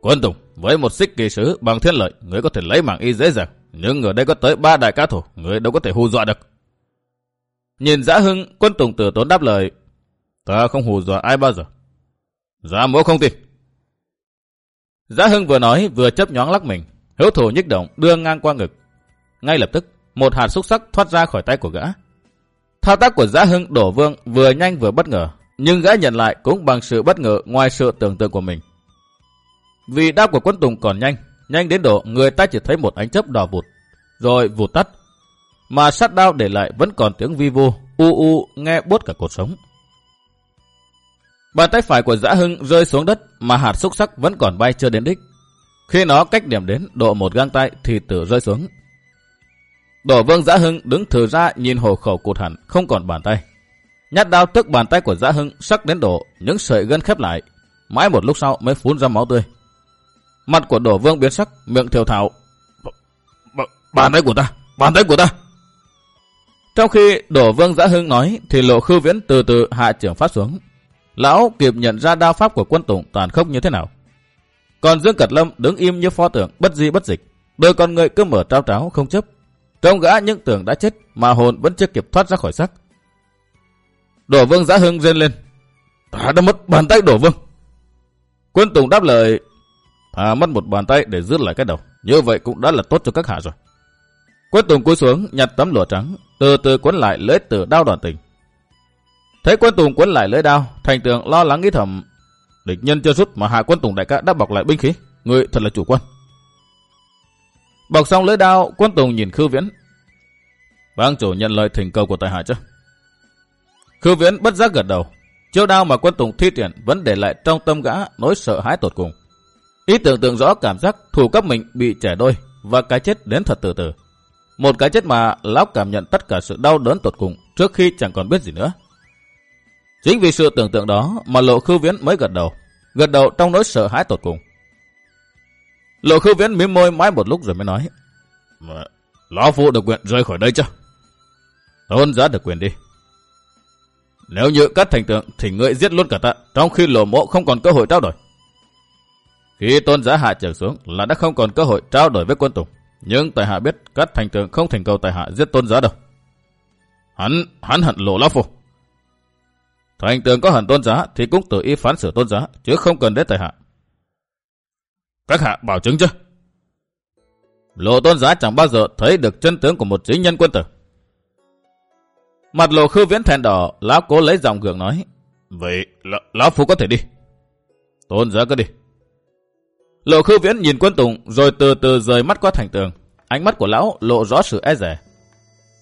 S1: Quân Tùng, với một xích kỳ sứ bằng thiên lợi, người có thể lấy mạng y dễ dàng. Nhưng ở đây có tới ba đại cá thủ, người đâu có thể hù dọa được. Nhìn Giá Hưng, quân Tùng tử tốn đáp lời. Ta không hù dọa ai bao giờ. Giá mỗ không tin. Giá Hưng vừa nói vừa chấp nhoáng lắc mình. Hữu thủ nhích động đưa ngang qua ngực. Ngay lập tức, một hạt xúc sắc thoát ra khỏi tay của gã. Thao tác của Giá Hưng đổ vương vừa nhanh vừa bất ngờ. Nhưng gã nhận lại cũng bằng sự bất ngờ ngoài sự tưởng tượng của mình. Vì đao của quân Tùng còn nhanh, nhanh đến độ người ta chỉ thấy một ánh chớp đỏ vụt, rồi vụt tắt. Mà sát đao để lại vẫn còn tiếng vi vu u u nghe buốt cả cột sống. Bàn tay phải của Dã Hưng rơi xuống đất mà hạt xúc sắc vẫn còn bay chưa đến đích. Khi nó cách điểm đến độ một găng tay thì tử rơi xuống. Đổ vương Dã Hưng đứng thử ra nhìn hồ khẩu cụt hẳn, không còn bàn tay. Nhát đao tức bàn tay của Dã Hưng sắc đến độ những sợi gân khép lại. Mãi một lúc sau mới phun ra máu tươi. Mặt của đổ vương biến sắc, miệng thiều thảo. Bàn tay của ta, bàn tay của ta. Trong khi đổ vương giã hưng nói, thì lộ khư viễn từ từ hạ trưởng phát xuống. Lão kịp nhận ra đao pháp của quân tùng tàn khốc như thế nào. Còn Dương Cật Lâm đứng im như pho tượng, bất di bất dịch. Đôi con người cứ mở trao tráo không chấp. Trông gã những tưởng đã chết mà hồn vẫn chưa kịp thoát ra khỏi xác. Đổ vương giã hưng rên lên. Ta đã mất bàn tay đổ vương. Quân Tùng đáp lời. Ta mất một bàn tay để giữ lại cái đầu. Như vậy cũng đã là tốt cho các hạ rồi. Quân Tùng cúi xuống, nhặt tấm lụa trắng. Từ từ quấn lại lưỡi tử đao đoàn tình. Thấy quân Tùng quấn lại lưỡi đao. Thành tường lo lắng nghĩ thầm. Địch nhân chưa rút mà hạ quân Tùng đại ca đã bọc lại binh khí. Người thật là chủ quân. Bọc xong lưỡi đao, quân Tùng nhìn Khư Viễn. Bang chủ nhận lời thỉnh cầu của tài hạ chứ? Khư Viễn bất giác gật đầu. Chiêu đao mà quân Tùng thi triển vẫn để lại trong tâm gã nỗi sợ hãi tột cùng. Ý tưởng tượng rõ cảm giác thủ cấp mình bị trẻ đôi và cái chết đến thật từ từ. Một cái chết mà lão cảm nhận tất cả sự đau đớn tột cùng trước khi chẳng còn biết gì nữa. Chính vì sự tưởng tượng đó mà lộ khư viễn mới gật đầu. Gật đầu trong nỗi sợ hãi tột cùng. Lộ khư viễn miếm môi mãi một lúc rồi mới nói. Lão phụ được quyền rời khỏi đây chứ? Tôn giá được quyền đi. Nếu như cắt thành tượng thì ngươi giết luôn cả ta, trong khi lộ mộ không còn cơ hội trao đổi. Khi tôn giá hạ trở xuống là đã không còn cơ hội trao đổi với quân tùng. Nhưng tài hạ biết cắt thành tượng không thành cầu tài hạ giết tôn giá đâu. Hắn, hắn hận lộ lão phụ. Thành tượng có hận tôn giá thì cũng tự ý phán xử tôn giá, chứ không cần đến tài hạ. Các hạ bảo chứng chứ? Lộ tôn giá chẳng bao giờ thấy được chân tướng của một chính nhân quân tử. Mặt lộ khư viễn thẹn đỏ, lão cố lấy giọng gượng nói. Vậy, lão phu có thể đi. Tôn giá cứ đi. Lộ khư viễn nhìn quân tùng rồi từ từ rời mắt qua thành tường. Ánh mắt của lão lộ rõ sự e rẻ.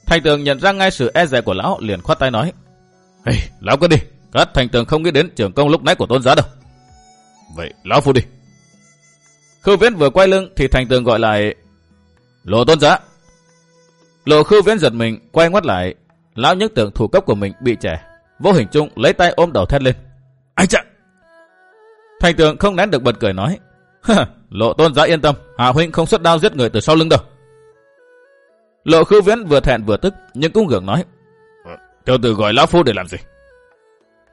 S1: Thành tường nhận ra ngay sự e rẻ của lão liền khoát tay nói. Hey, lão cứ đi. Các thành tường không nghĩ đến trưởng công lúc nãy của tôn giá đâu. Vậy, lão phu đi. Khư viễn vừa quay lưng thì thành tường gọi lại. Lộ tôn giá. Lộ khư viễn giật mình, quay ngoắt lại. Lão nhất tưởng thủ cấp của mình bị trẻ. Vô hình chung lấy tay ôm đầu thét lên. Anh chạ! Thành tường không nén được bật cười nói. Lộ tôn giá yên tâm, Hạ Huynh không xuất đao giết người từ sau lưng đâu. Lộ khư viễn vừa thẹn vừa tức, nhưng cũng gượng nói. Tiểu tử gọi Lão Phu để làm gì?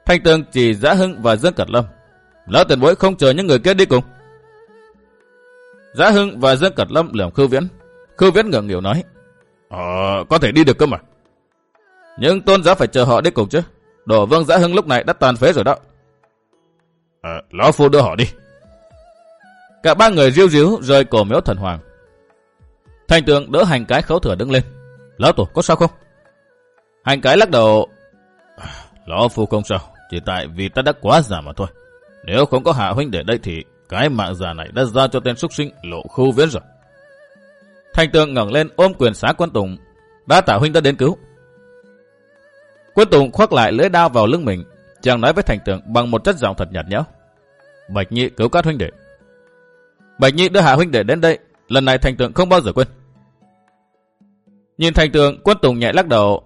S1: Thanh tường chỉ Giã Hưng và Dương Cật Lâm. Lão tiền bối không chờ những người kia đi cùng. Giã Hưng và Dương Cật Lâm lườm khư viễn. Khư viễn ngượng nghỉu nói. Ờ, có thể đi được cơ mà. Nhưng tôn giá phải chờ họ đi cùng chứ. Đổ vương Giã Hưng lúc này đã tàn phế rồi đó. Ờ, Lão Phu đưa họ đi. Cả ba người riêu ríu rời cổ miếu thần hoàng. Thành tượng đỡ hành cái khấu thừa đứng lên. Lão tổ có sao không? Hành cái lắc đầu. Lão phu không sao, chỉ tại vì ta đã quá già mà thôi. Nếu không có hạ huynh để đây thì cái mạng già này đã giao cho tên xuất sinh lộ khu viễn rồi. Thành tượng ngẩng lên ôm quyền xá quân tùng. Đã tả huynh đã đến cứu. Quân tùng khoác lại lưỡi đao vào lưng mình. Chàng nói với thành tượng bằng một chất giọng thật nhạt nhẽo. Bạch nhị cứu các huynh đệ. Bạch nhị đưa Hạ huynh đệ đến đây, lần này thành tượng không bao giờ quên. Nhìn thành tượng, quân Tùng nhẹ lắc đầu.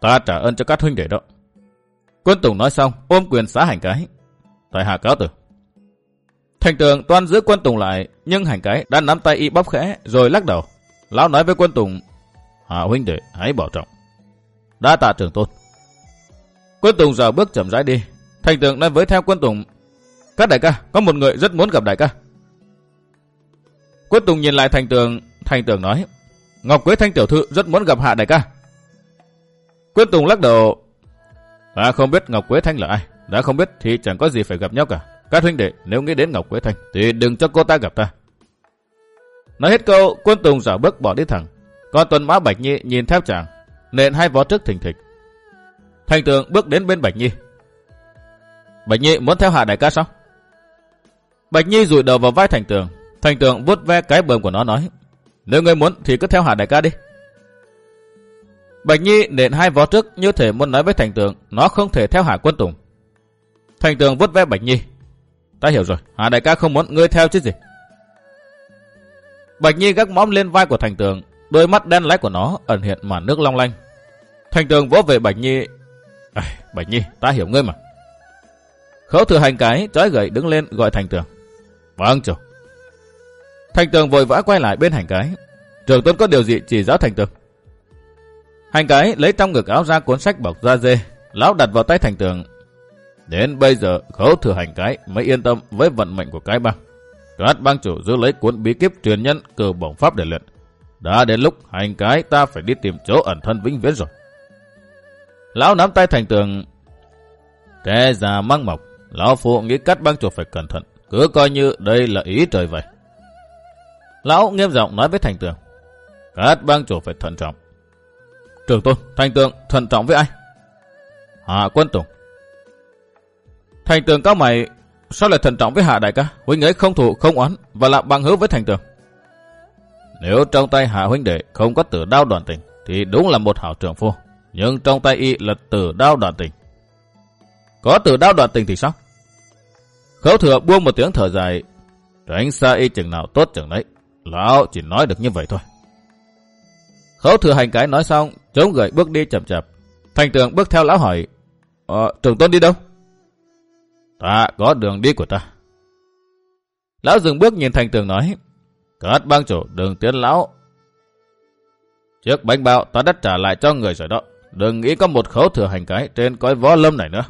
S1: Ta trả ơn cho các huynh đệ đó. Quân Tùng nói xong, ôm quyền xá hành cái. Tại hạ cáo từ. Thành tường toan giữ quân Tùng lại, nhưng hành cái đã nắm tay y bóp khẽ, rồi lắc đầu. Lão nói với quân Tùng, Hạ huynh đệ, hãy bảo trọng. Đã tạ trưởng tôn. Quân Tùng giờ bước chậm rãi đi. Thành tường nói với theo quân Tùng, các đại ca, có một người rất muốn gặp đại ca. Quân Tùng nhìn lại Thành Tường, Thành Tường nói, Ngọc Quế Thanh Tiểu Thư rất muốn gặp Hạ Đại ca. Quân Tùng lắc đầu, Ta không biết Ngọc Quế Thanh là ai, đã không biết thì chẳng có gì phải gặp nhau cả. Các huynh đệ, nếu nghĩ đến Ngọc Quế Thanh, thì đừng cho cô ta gặp ta. Nói hết câu, quân Tùng dạo bước bỏ đi thẳng. Còn tuần mã Bạch Nhi nhìn theo chàng, nện hai vó trước thình thịch. Thành tường bước đến bên Bạch Nhi. Bạch Nhi muốn theo Hạ Đại ca sao? Bạch Nhi rụi đầu vào vai thành tường, Thành Tường vuốt ve cái bờm của nó nói. Nếu ngươi muốn thì cứ theo hạ đại ca đi. Bạch Nhi nện hai vó trước như thể muốn nói với thành Tường nó không thể theo hạ quân tùng. Thành Tường vuốt ve Bạch Nhi. Ta hiểu rồi, hà đại ca không muốn ngươi theo chứ gì. Bạch Nhi gác móm lên vai của thành tường, đôi mắt đen láy của nó ẩn hiện màn nước long lanh. Thành tường vỗ về Bạch Nhi. À, Bạch Nhi, ta hiểu ngươi mà. Khấu thừa hành cái, trói gậy đứng lên gọi thành tường. Vâng chủ. Thành tường vội vã quay lại bên hành cái. Trường tôn có điều gì chỉ giáo thành tường. Hành cái lấy trong ngực áo ra cuốn sách bọc da dê. Lão đặt vào tay thành tường. Đến bây giờ khấu thừa hành cái mới yên tâm với vận mệnh của cái băng. Các bang chủ giữ lấy cuốn bí kíp truyền nhân cử bổng pháp để luyện. Đã đến lúc hành cái ta phải đi tìm chỗ ẩn thân vĩnh viễn rồi. Lão nắm tay thành tường. thế già mang mọc, lão phụ nghĩ cắt băng chủ phải cẩn thận, cứ coi như đây là ý trời vậy. Lão nghiêm giọng nói với thành tường. các bang chủ phải thận trọng. Trường tôn, thành tường thận trọng với ai? Hạ quân tùng. Thành tường cao mày, sao lại thận trọng với hạ đại ca? Huynh ấy không thủ, không oán và là bằng hữu với thành tường. Nếu trong tay hạ huynh đệ không có tử đao đoàn tình, thì đúng là một hảo trưởng phu. Nhưng trong tay y là tử đao đoàn tình. Có tử đao đoàn tình thì sao? Khấu thừa buông một tiếng thở dài, tránh xa y chừng nào tốt chừng đấy. Lão chỉ nói được như vậy thôi. Khấu thừa hành cái nói xong, chống gậy bước đi chậm chạp. Thành tường bước theo lão hỏi, Ờ, trưởng tôn đi đâu? Ta có đường đi của ta. Lão dừng bước nhìn thành tường nói, Các bang chủ đừng tiến lão. Trước bánh bao ta đã trả lại cho người rồi đó. Đừng nghĩ có một khấu thừa hành cái trên cõi võ lâm này nữa.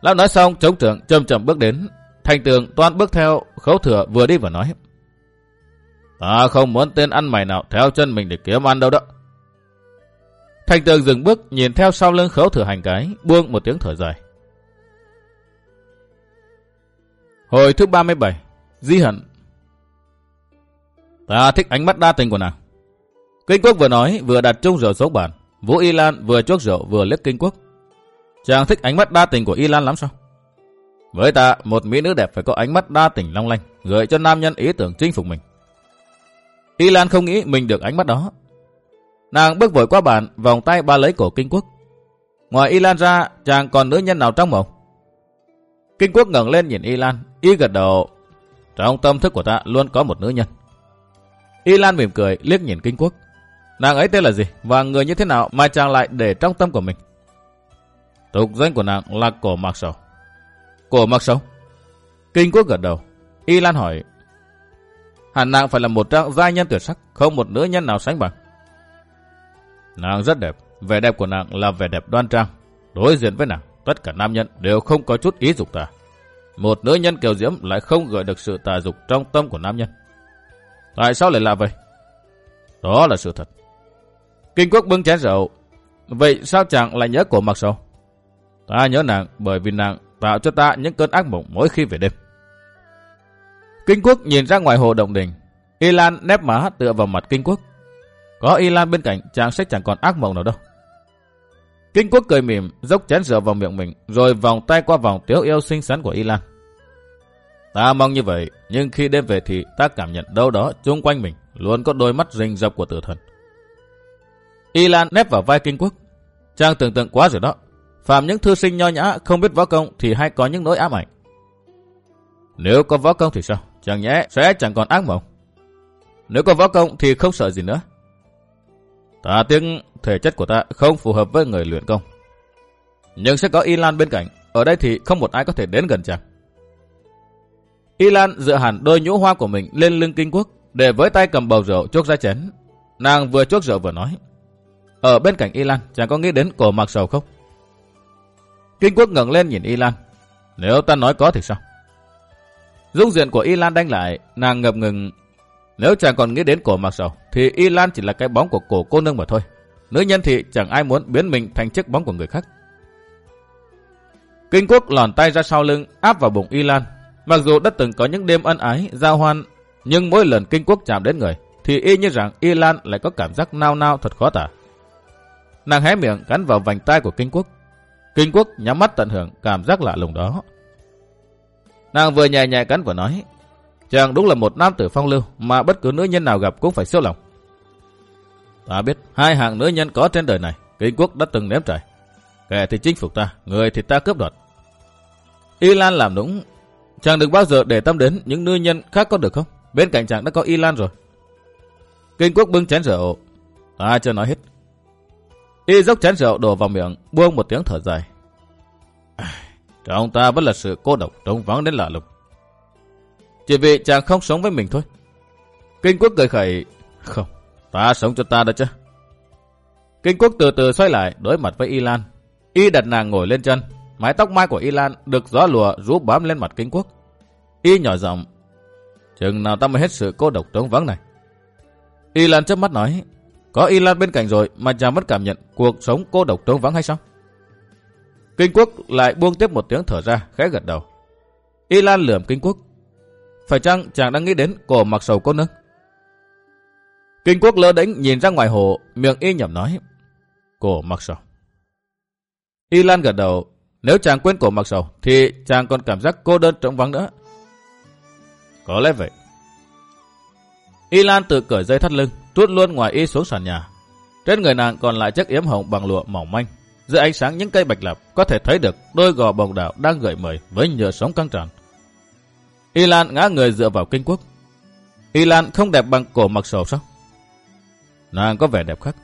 S1: Lão nói xong, chống trưởng chậm chậm bước đến. Thành tường toan bước theo, khấu thừa vừa đi vừa nói. Ta không muốn tên ăn mày nào theo chân mình để kiếm ăn đâu đó. Thành tường dừng bước nhìn theo sau lưng khấu thừa hành cái, buông một tiếng thở dài. Hồi thứ 37, Di Hận Ta thích ánh mắt đa tình của nàng. Kinh quốc vừa nói vừa đặt chung rượu xuống bàn. Vũ Y Lan vừa chuốc rượu vừa liếc kinh quốc. Chàng thích ánh mắt đa tình của Y Lan lắm sao? Với ta, một mỹ nữ đẹp phải có ánh mắt đa tình long lanh, gợi cho nam nhân ý tưởng chinh phục mình. Y Lan không nghĩ mình được ánh mắt đó. Nàng bước vội qua bàn, vòng tay ba lấy cổ Kinh Quốc. Ngoài Y Lan ra, chàng còn nữ nhân nào trong mộng? Kinh Quốc ngẩng lên nhìn Y Lan, y gật đầu. Trong tâm thức của ta luôn có một nữ nhân. Y Lan mỉm cười, liếc nhìn Kinh Quốc. Nàng ấy tên là gì và người như thế nào mà chàng lại để trong tâm của mình? Tục danh của nàng là Cổ Mạc Sầu. Cổ Mạc Sầu? Kinh Quốc gật đầu. Y Lan hỏi, hẳn nàng phải là một trang giai nhân tuyệt sắc, không một nữ nhân nào sánh bằng. Nàng rất đẹp, vẻ đẹp của nàng là vẻ đẹp đoan trang. Đối diện với nàng, tất cả nam nhân đều không có chút ý dục tà. Một nữ nhân kiều diễm lại không gợi được sự tà dục trong tâm của nam nhân. Tại sao lại là vậy? Đó là sự thật. Kinh quốc bưng chén rượu. Vậy sao chàng lại nhớ cổ mặc sầu? Ta nhớ nàng bởi vì nàng tạo cho ta những cơn ác mộng mỗi khi về đêm. Kinh quốc nhìn ra ngoài hồ động đình. Y Lan nép má tựa vào mặt Kinh quốc. Có Y Lan bên cạnh, chàng sẽ chẳng còn ác mộng nào đâu. Kinh quốc cười mỉm, dốc chén rượu vào miệng mình, rồi vòng tay qua vòng tiếu yêu xinh xắn của Y Lan. Ta mong như vậy, nhưng khi đêm về thì ta cảm nhận đâu đó chung quanh mình luôn có đôi mắt rình rập của tử thần. Y Lan nép vào vai Kinh quốc. Chàng tưởng tượng quá rồi đó. Phạm những thư sinh nho nhã không biết võ công thì hay có những nỗi ám ảnh. Nếu có võ công thì sao? Chẳng nhẽ sẽ chẳng còn ác mộng. Nếu có võ công thì không sợ gì nữa. Ta tiếng thể chất của ta không phù hợp với người luyện công. Nhưng sẽ có Y Lan bên cạnh. Ở đây thì không một ai có thể đến gần chàng. Y Lan dựa hẳn đôi nhũ hoa của mình lên lưng kinh quốc để với tay cầm bầu rượu chuốc ra chén. Nàng vừa chuốc rượu vừa nói. Ở bên cạnh Y Lan chàng có nghĩ đến cổ mặc sầu không? Kinh quốc ngẩng lên nhìn Y Lan. Nếu ta nói có thì sao? Dung diện của Y Lan đánh lại, nàng ngập ngừng. Nếu chàng còn nghĩ đến cổ mặc sầu, thì Y Lan chỉ là cái bóng của cổ cô nương mà thôi. Nữ nhân thì chẳng ai muốn biến mình thành chiếc bóng của người khác. Kinh quốc lòn tay ra sau lưng, áp vào bụng Y Lan. Mặc dù đã từng có những đêm ân ái, giao hoan, nhưng mỗi lần kinh quốc chạm đến người, thì y như rằng Y Lan lại có cảm giác nao nao thật khó tả. Nàng hé miệng cắn vào vành tay của kinh quốc. Kinh quốc nhắm mắt tận hưởng cảm giác lạ lùng đó. Nàng vừa nhẹ nhẹ cắn vừa nói. Chàng đúng là một nam tử phong lưu mà bất cứ nữ nhân nào gặp cũng phải siêu lòng. Ta biết hai hạng nữ nhân có trên đời này, kinh quốc đã từng nếm trải. Kẻ thì chinh phục ta, người thì ta cướp đoạt. Y Lan làm đúng. Chàng đừng bao giờ để tâm đến những nữ nhân khác có được không? Bên cạnh chàng đã có Y Lan rồi. Kinh quốc bưng chén rượu. Ta chưa nói hết. Y dốc chén rượu đổ vào miệng, buông một tiếng thở dài. À, trong ta vẫn là sự cô độc, trống vắng đến lạ lùng. Chỉ vì chàng không sống với mình thôi. Kinh quốc cười khẩy. Không, ta sống cho ta đó chứ. Kinh quốc từ từ xoay lại, đối mặt với Y Lan. Y đặt nàng ngồi lên chân. Mái tóc mai của Y Lan được gió lùa rú bám lên mặt kinh quốc. Y nhỏ giọng. Chừng nào ta mới hết sự cô độc trống vắng này. Y Lan chớp mắt nói. Có Y Lan bên cạnh rồi mà chàng vẫn cảm nhận cuộc sống cô độc trống vắng hay sao? Kinh quốc lại buông tiếp một tiếng thở ra, khẽ gật đầu. Y Lan lườm kinh quốc. Phải chăng chàng đang nghĩ đến cổ mặc sầu cô nương? Kinh quốc lơ đánh nhìn ra ngoài hồ, miệng y nhầm nói. Cổ mặc sầu. Y Lan gật đầu, nếu chàng quên cổ mặc sầu, thì chàng còn cảm giác cô đơn trống vắng nữa. Có lẽ vậy. Y Lan tự cởi dây thắt lưng, tuốt luôn ngoài y xuống sàn nhà. Trên người nàng còn lại chiếc yếm hồng bằng lụa mỏng manh. Dưới ánh sáng những cây bạch lập có thể thấy được đôi gò bồng đảo đang gợi mời với nhựa sống căng tràn. Y Lan ngã người dựa vào kinh quốc. Y Lan không đẹp bằng cổ mặc sầu sao? Nàng có vẻ đẹp khác.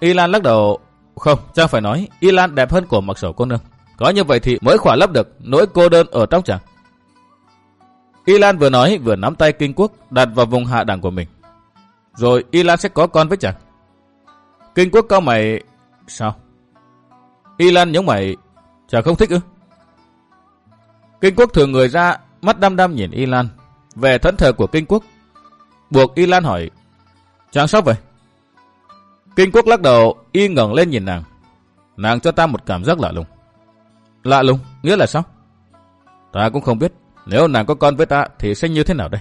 S1: Y Lan lắc đầu, không, trang phải nói, Y Lan đẹp hơn của mặc sầu cô nương. Có như vậy thì mới khỏa lấp được nỗi cô đơn ở trong chàng. Y Lan vừa nói vừa nắm tay kinh quốc đặt vào vùng hạ đẳng của mình. Rồi Y Lan sẽ có con với chàng. Kinh quốc cao mày... Sao? Y Lan nhớ mày... Chàng không thích ư? Kinh quốc thường người ra, mắt đăm đăm nhìn Y Lan. Về thẫn thờ của kinh quốc. Buộc Y Lan hỏi... Chàng sao vậy? Kinh quốc lắc đầu, y ngẩng lên nhìn nàng. Nàng cho ta một cảm giác lạ lùng. Lạ lùng? Nghĩa là sao? Ta cũng không biết. Nếu nàng có con với ta thì sẽ như thế nào đây?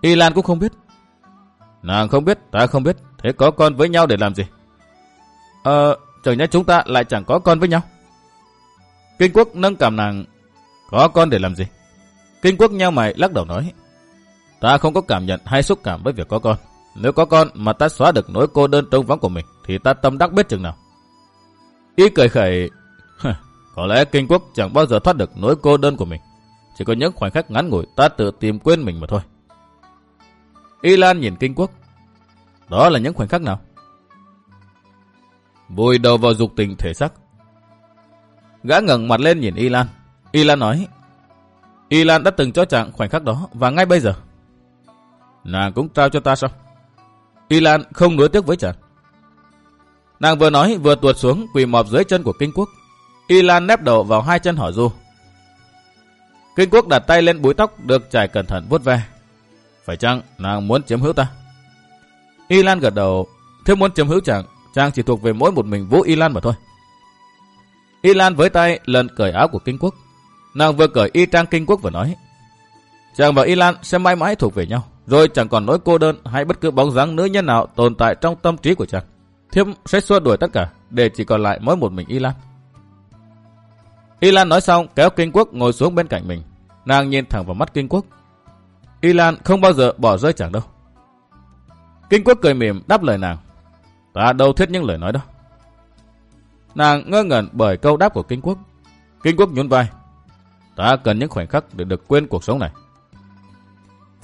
S1: Y Lan cũng không biết. Nàng không biết, ta không biết. Thế có con với nhau để làm gì? Ờ, chẳng nhẽ chúng ta lại chẳng có con với nhau. Kinh quốc nâng cảm nàng. Có con để làm gì? Kinh quốc nhau mày lắc đầu nói. Ta không có cảm nhận hay xúc cảm với việc có con. Nếu có con mà ta xóa được nỗi cô đơn trống vắng của mình, thì ta tâm đắc biết chừng nào. Y cười khẩy, có lẽ kinh quốc chẳng bao giờ thoát được nỗi cô đơn của mình. Chỉ có những khoảnh khắc ngắn ngủi ta tự tìm quên mình mà thôi. Y Lan nhìn kinh quốc. Đó là những khoảnh khắc nào? Vùi đầu vào dục tình thể sắc. Gã ngẩng mặt lên nhìn Y Lan. Y Lan nói, Y Lan đã từng cho chàng khoảnh khắc đó và ngay bây giờ. Nàng cũng trao cho ta sao? Y Lan không nuối tiếc với chàng. Nàng vừa nói vừa tuột xuống quỳ mọp dưới chân của Kinh Quốc. Y Lan nép đầu vào hai chân hỏi Du. Kinh Quốc đặt tay lên búi tóc được trải cẩn thận vuốt ve. Phải chăng nàng muốn chiếm hữu ta? Y Lan gật đầu. Thế muốn chiếm hữu chàng, chàng chỉ thuộc về mỗi một mình Vũ Y Lan mà thôi. Y Lan với tay lần cởi áo của Kinh Quốc. Nàng vừa cởi y trang Kinh Quốc vừa nói. Chàng và Y Lan sẽ mãi mãi thuộc về nhau. Rồi chẳng còn nỗi cô đơn hay bất cứ bóng dáng nữ nhân nào tồn tại trong tâm trí của chàng. Thiếp sẽ xua đuổi tất cả, để chỉ còn lại mỗi một mình Y Lan. Y Lan nói xong, kéo Kinh Quốc ngồi xuống bên cạnh mình. Nàng nhìn thẳng vào mắt Kinh Quốc. Y Lan không bao giờ bỏ rơi chàng đâu. Kinh Quốc cười mỉm đáp lời nàng. Ta đâu thiết những lời nói đó. Nàng ngơ ngẩn bởi câu đáp của Kinh Quốc. Kinh Quốc nhún vai. Ta cần những khoảnh khắc để được quên cuộc sống này.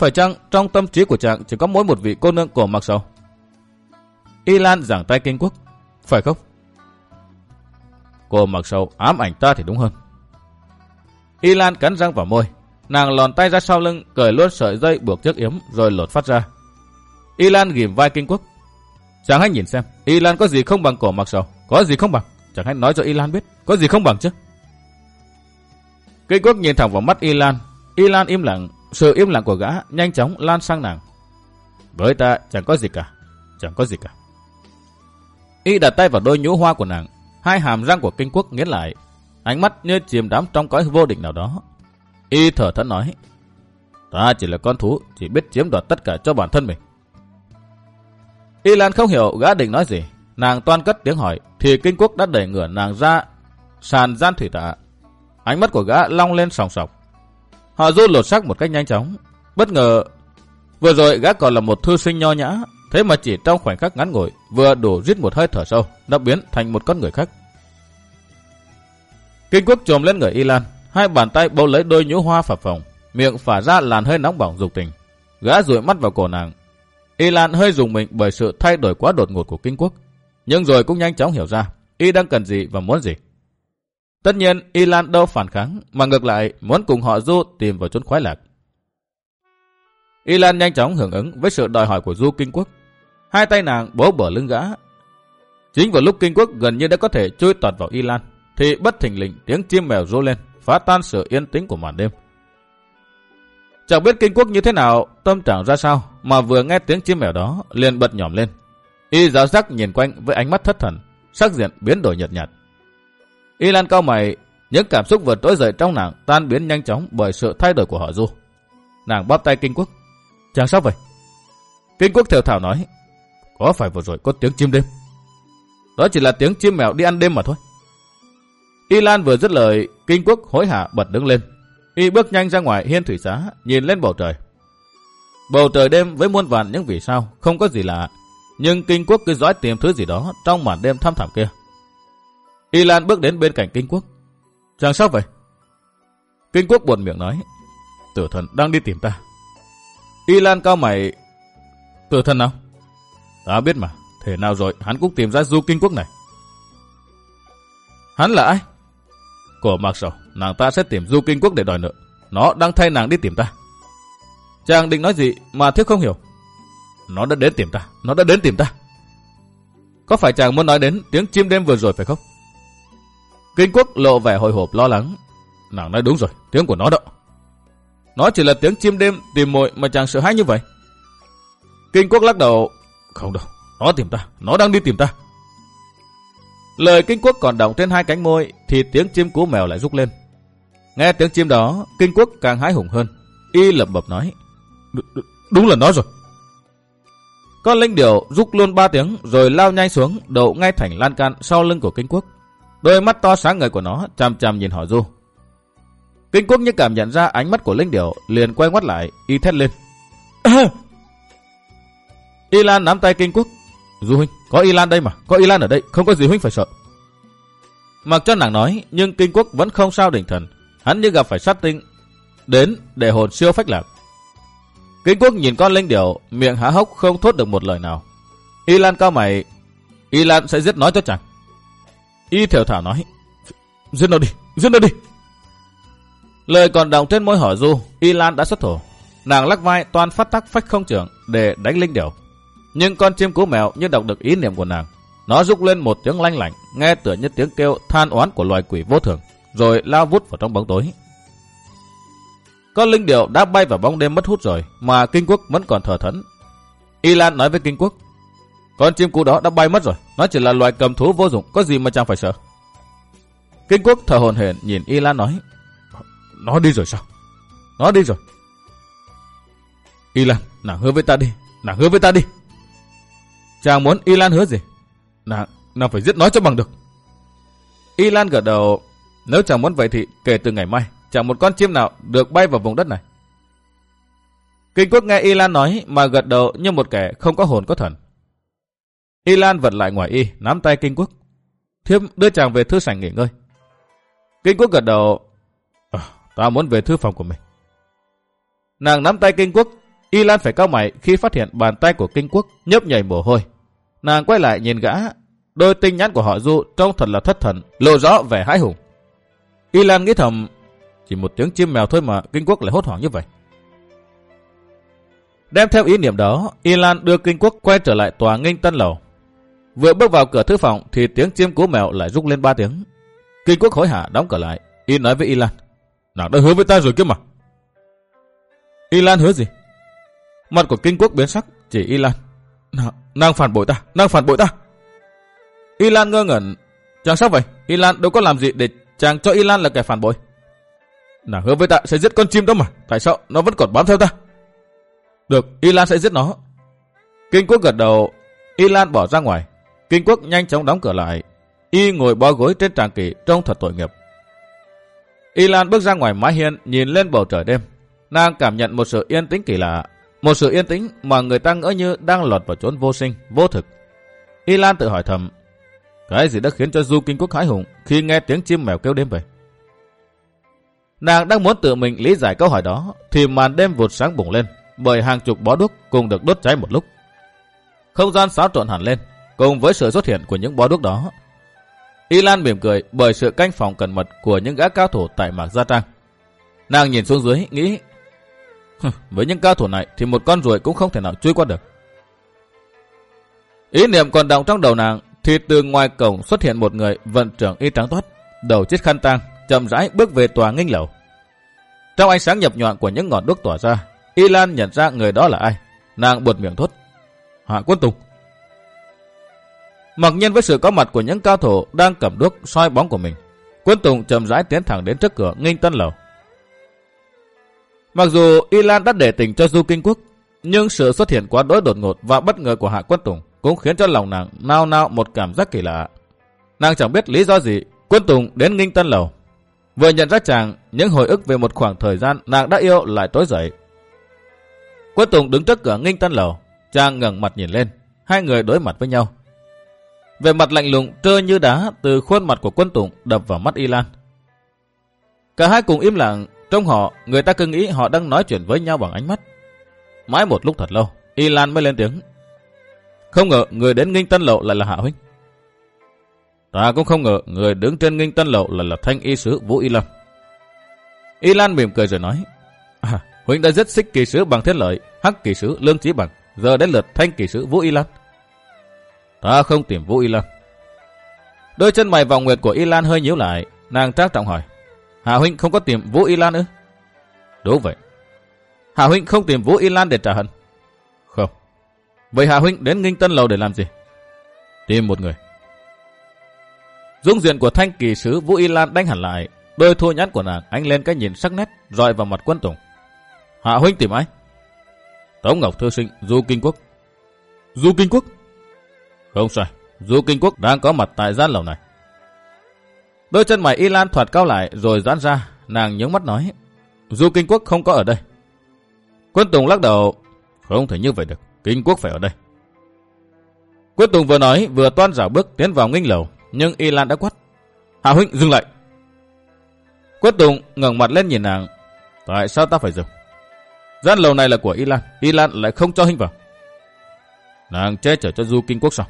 S1: Phải chăng trong tâm trí của chàng chỉ có mỗi một vị cô nương của mặc sầu? Y Lan giảng tay kinh quốc. Phải không? Cô mặc sầu ám ảnh ta thì đúng hơn. Y Lan cắn răng vào môi. Nàng lòn tay ra sau lưng, cởi luôn sợi dây buộc chiếc yếm rồi lột phát ra. Y Lan ghim vai kinh quốc. Chàng hãy nhìn xem, Y Lan có gì không bằng cổ mặc sầu? Có gì không bằng? Chàng hãy nói cho Y Lan biết, có gì không bằng chứ? Kinh quốc nhìn thẳng vào mắt Y Lan. Y Lan im lặng, sự im lặng của gã nhanh chóng lan sang nàng. Với ta chẳng có gì cả, chẳng có gì cả. Y đặt tay vào đôi nhũ hoa của nàng, hai hàm răng của kinh quốc nghiến lại, ánh mắt như chìm đắm trong cõi vô định nào đó. Y thở thẫn nói, ta chỉ là con thú, chỉ biết chiếm đoạt tất cả cho bản thân mình. Y Lan không hiểu gã định nói gì, nàng toan cất tiếng hỏi, thì kinh quốc đã đẩy ngửa nàng ra sàn gian thủy tạ. Ánh mắt của gã long lên sòng sọc, Họ rút lột xác một cách nhanh chóng. Bất ngờ, vừa rồi gã còn là một thư sinh nho nhã, thế mà chỉ trong khoảnh khắc ngắn ngủi, vừa đủ rít một hơi thở sâu, đã biến thành một con người khác. Kinh quốc trồm lên người Y Lan, hai bàn tay bấu lấy đôi nhũ hoa phập phồng, miệng phả ra làn hơi nóng bỏng dục tình. Gã rủi mắt vào cổ nàng. Y Lan hơi dùng mình bởi sự thay đổi quá đột ngột của kinh quốc, nhưng rồi cũng nhanh chóng hiểu ra Y đang cần gì và muốn gì. Tất nhiên, Y Lan đâu phản kháng, mà ngược lại muốn cùng họ Du tìm vào chốn khoái lạc. Y Lan nhanh chóng hưởng ứng với sự đòi hỏi của Du Kinh Quốc. Hai tay nàng bố bở lưng gã. Chính vào lúc Kinh Quốc gần như đã có thể chui tọt vào Y Lan, thì bất thình lình tiếng chim mèo rô lên, phá tan sự yên tĩnh của màn đêm. Chẳng biết Kinh Quốc như thế nào, tâm trạng ra sao, mà vừa nghe tiếng chim mèo đó, liền bật nhỏm lên. Y giáo giác nhìn quanh với ánh mắt thất thần, sắc diện biến đổi nhợt nhạt. Y Lan cao mày, những cảm xúc vừa trỗi dậy trong nàng tan biến nhanh chóng bởi sự thay đổi của họ Du. Nàng bóp tay Kinh Quốc. Chàng sao vậy? Kinh Quốc theo thảo nói. Có phải vừa rồi có tiếng chim đêm? Đó chỉ là tiếng chim mèo đi ăn đêm mà thôi. Y Lan vừa dứt lời, Kinh Quốc hối hả bật đứng lên. Y bước nhanh ra ngoài hiên thủy xá, nhìn lên bầu trời. Bầu trời đêm với muôn vàn những vì sao, không có gì lạ. Nhưng Kinh Quốc cứ dõi tìm thứ gì đó trong màn đêm thăm thẳm kia. Y Lan bước đến bên cạnh Kinh Quốc. Chàng sao vậy? Kinh Quốc buồn miệng nói. Tử thần đang đi tìm ta. Y Lan cao mày. Tử thần nào? Ta biết mà. Thế nào rồi hắn cũng tìm ra du Kinh Quốc này. Hắn là ai? Cổ mặc sầu, nàng ta sẽ tìm du Kinh Quốc để đòi nợ. Nó đang thay nàng đi tìm ta. Chàng định nói gì mà thiếu không hiểu. Nó đã đến tìm ta, nó đã đến tìm ta. Có phải chàng muốn nói đến tiếng chim đêm vừa rồi phải không? Kinh quốc lộ vẻ hồi hộp lo lắng. Nàng nói đúng rồi, tiếng của nó đó. Nó chỉ là tiếng chim đêm tìm mồi mà chàng sợ hãi như vậy. Kinh quốc lắc đầu. Không đâu, nó tìm ta, nó đang đi tìm ta. Lời kinh quốc còn động trên hai cánh môi thì tiếng chim cú mèo lại rúc lên. Nghe tiếng chim đó, kinh quốc càng hái hùng hơn. Y lập bập nói. Đúng là nó rồi. Con linh điểu rúc luôn ba tiếng rồi lao nhanh xuống đậu ngay thành lan can sau lưng của kinh quốc. Đôi mắt to sáng ngời của nó chăm chăm nhìn hỏi Du. Kinh quốc như cảm nhận ra ánh mắt của linh điểu liền quay ngoắt lại, y thét lên. [coughs] y Lan nắm tay kinh quốc. Du huynh, có Y Lan đây mà, có Y Lan ở đây, không có gì huynh phải sợ. Mặc cho nàng nói, nhưng kinh quốc vẫn không sao định thần. Hắn như gặp phải sát tinh, đến để hồn siêu phách lạc. Kinh quốc nhìn con linh điểu, miệng há hốc không thốt được một lời nào. Y Lan cao mày, Y Lan sẽ giết nói cho chàng. Y theo thảo nói, giết nó đi, giết nó đi. Lời còn đồng trên môi hỏi du, Y Lan đã xuất thủ, Nàng lắc vai toàn phát tắc phách không trưởng để đánh linh điểu. Nhưng con chim cú mèo như đọc được ý niệm của nàng. Nó rúc lên một tiếng lanh lảnh, nghe tựa như tiếng kêu than oán của loài quỷ vô thường, rồi lao vút vào trong bóng tối. Con linh điểu đã bay vào bóng đêm mất hút rồi, mà Kinh Quốc vẫn còn thở thẫn. Y Lan nói với Kinh Quốc, con chim cú đó đã bay mất rồi, nó chỉ là loài cầm thú vô dụng, có gì mà chẳng phải sợ. Kinh Quốc thở hồn hển nhìn Y Lan nói, nó đi rồi sao? Nó đi rồi. Y Lan, nàng hứa với ta đi, nàng hứa với ta đi. Chàng muốn Y Lan hứa gì? Nàng, nàng phải giết nó cho bằng được. Y Lan gật đầu, nếu chàng muốn vậy thì kể từ ngày mai, chẳng một con chim nào được bay vào vùng đất này. Kinh quốc nghe Y Lan nói mà gật đầu như một kẻ không có hồn có thần. Y Lan vật lại ngoài Y, nắm tay Kinh quốc. Thiếp đưa chàng về thư sảnh nghỉ ngơi. Kinh quốc gật đầu, à, ta muốn về thư phòng của mình. Nàng nắm tay Kinh quốc, Y Lan phải cao mày khi phát hiện bàn tay của Kinh quốc nhấp nhảy mồ hôi. Nàng quay lại nhìn gã, đôi tinh nhãn của họ Du trông thật là thất thần, lộ rõ vẻ hãi hùng. Y Lan nghĩ thầm, chỉ một tiếng chim mèo thôi mà Kinh Quốc lại hốt hoảng như vậy. Đem theo ý niệm đó, Y Lan đưa Kinh Quốc quay trở lại tòa nghênh tân lầu. Vừa bước vào cửa thư phòng thì tiếng chim cú mèo lại rung lên ba tiếng. Kinh Quốc hối hả đóng cửa lại. Y nói với Y Lan, nàng đã hứa với ta rồi kia mà. Y Lan hứa gì? Mặt của Kinh Quốc biến sắc, chỉ Y Lan. Nàng, nàng phản bội ta, nàng phản bội ta. Y Lan ngơ ngẩn, chàng sao vậy? Y Lan đâu có làm gì để chàng cho Y Lan là kẻ phản bội. Nàng hứa với ta sẽ giết con chim đó mà. Tại sao nó vẫn còn bám theo ta? Được, Y Lan sẽ giết nó. Kinh quốc gật đầu. Y Lan bỏ ra ngoài. Kinh quốc nhanh chóng đóng cửa lại. Y ngồi bó gối trên tràng kỷ trông thật tội nghiệp. Y Lan bước ra ngoài mái hiên nhìn lên bầu trời đêm. Nàng cảm nhận một sự yên tĩnh kỳ lạ. Một sự yên tĩnh mà người ta ngỡ như đang lọt vào chốn vô sinh, vô thực. Y Lan tự hỏi thầm. Cái gì đã khiến cho Du Kinh Quốc hãi hùng khi nghe tiếng chim mèo kêu đêm về? Nàng đang muốn tự mình lý giải câu hỏi đó, thì màn đêm vụt sáng bùng lên, bởi hàng chục bó đuốc cùng được đốt cháy một lúc. Không gian xáo trộn hẳn lên, cùng với sự xuất hiện của những bó đuốc đó. Y Lan mỉm cười bởi sự canh phòng cẩn mật của những gã cao thủ tại Mạc Gia Trang. Nàng nhìn xuống dưới, nghĩ, với những cao thủ này thì một con ruồi cũng không thể nào chui qua được. Ý niệm còn động trong đầu nàng, thì từ ngoài cổng xuất hiện một người vận trưởng y trắng toát, đầu chiếc khăn tang, chậm rãi bước về tòa nghinh lầu. Trong ánh sáng nhập nhọn của những ngọn đuốc tỏa ra, Y Lan nhận ra người đó là ai. Nàng buột miệng thốt. Hạ Quân Tùng. Mặc nhiên với sự có mặt của những cao thủ đang cầm đuốc soi bóng của mình, Quân Tùng chậm rãi tiến thẳng đến trước cửa nghinh tân lầu. Mặc dù Y Lan đã để tình cho Du Kinh Quốc, nhưng sự xuất hiện quá đỗi đột ngột và bất ngờ của Hạ Quân Tùng cũng khiến cho lòng nàng nao nao một cảm giác kỳ lạ. Nàng chẳng biết lý do gì, Quân Tùng đến nghinh tân lầu. Vừa nhận ra chàng, những hồi ức về một khoảng thời gian nàng đã yêu lại tối dậy. Quân Tùng đứng trước cửa nghinh tân lầu, chàng ngẩng mặt nhìn lên, hai người đối mặt với nhau. Về mặt lạnh lùng trơ như đá từ khuôn mặt của quân Tùng đập vào mắt Y Lan. Cả hai cùng im lặng, trong họ người ta cứ nghĩ họ đang nói chuyện với nhau bằng ánh mắt. Mãi một lúc thật lâu, Y Lan mới lên tiếng. Không ngờ người đến nghinh tân lộ lại là Hạ Huynh. Ta cũng không ngờ người đứng trên nghinh tân lộ lại là thanh y sứ Vũ Y Lâm. Y Lan mỉm cười rồi nói. À, Huynh đã giết xích kỳ sứ bằng thiết lợi, hắc kỳ sứ lương trí bằng. Giờ đến lượt thanh kỳ sứ Vũ Y Lan. Ta không tìm Vũ Y Lan. Đôi chân mày vòng nguyệt của Y Lan hơi nhíu lại. Nàng trác trọng hỏi. Hạ Huynh không có tìm Vũ Y Lan ư? Đúng vậy. Hạ Huynh không tìm Vũ Y Lan để trả hận. Không. Vậy Hạ Huynh đến nghinh tân lầu để làm gì? Tìm một người. Dung diện của thanh kỳ sứ Vũ Y Lan đánh hẳn lại. Đôi thua nhát của nàng ánh lên cái nhìn sắc nét rọi vào mặt quân tùng. Hạ Huynh tìm ai? Tống Ngọc Thư Sinh, Du Kinh Quốc. Du Kinh Quốc? Không sai, Du Kinh Quốc đang có mặt tại gian lầu này. Đôi chân mày Y Lan thoạt cao lại rồi giãn ra, nàng nhướng mắt nói. Du Kinh Quốc không có ở đây. Quân Tùng lắc đầu, không thể như vậy được, Kinh Quốc phải ở đây. Quân Tùng vừa nói vừa toan rảo bước tiến vào nghinh lầu, nhưng Y Lan đã quát. Hạ huynh dừng lại. Quân Tùng ngẩng mặt lên nhìn nàng. Tại sao ta phải dừng? Gian lầu này là của Y Lan, Y Lan lại không cho huynh vào. Nàng che chở cho Du Kinh Quốc sao?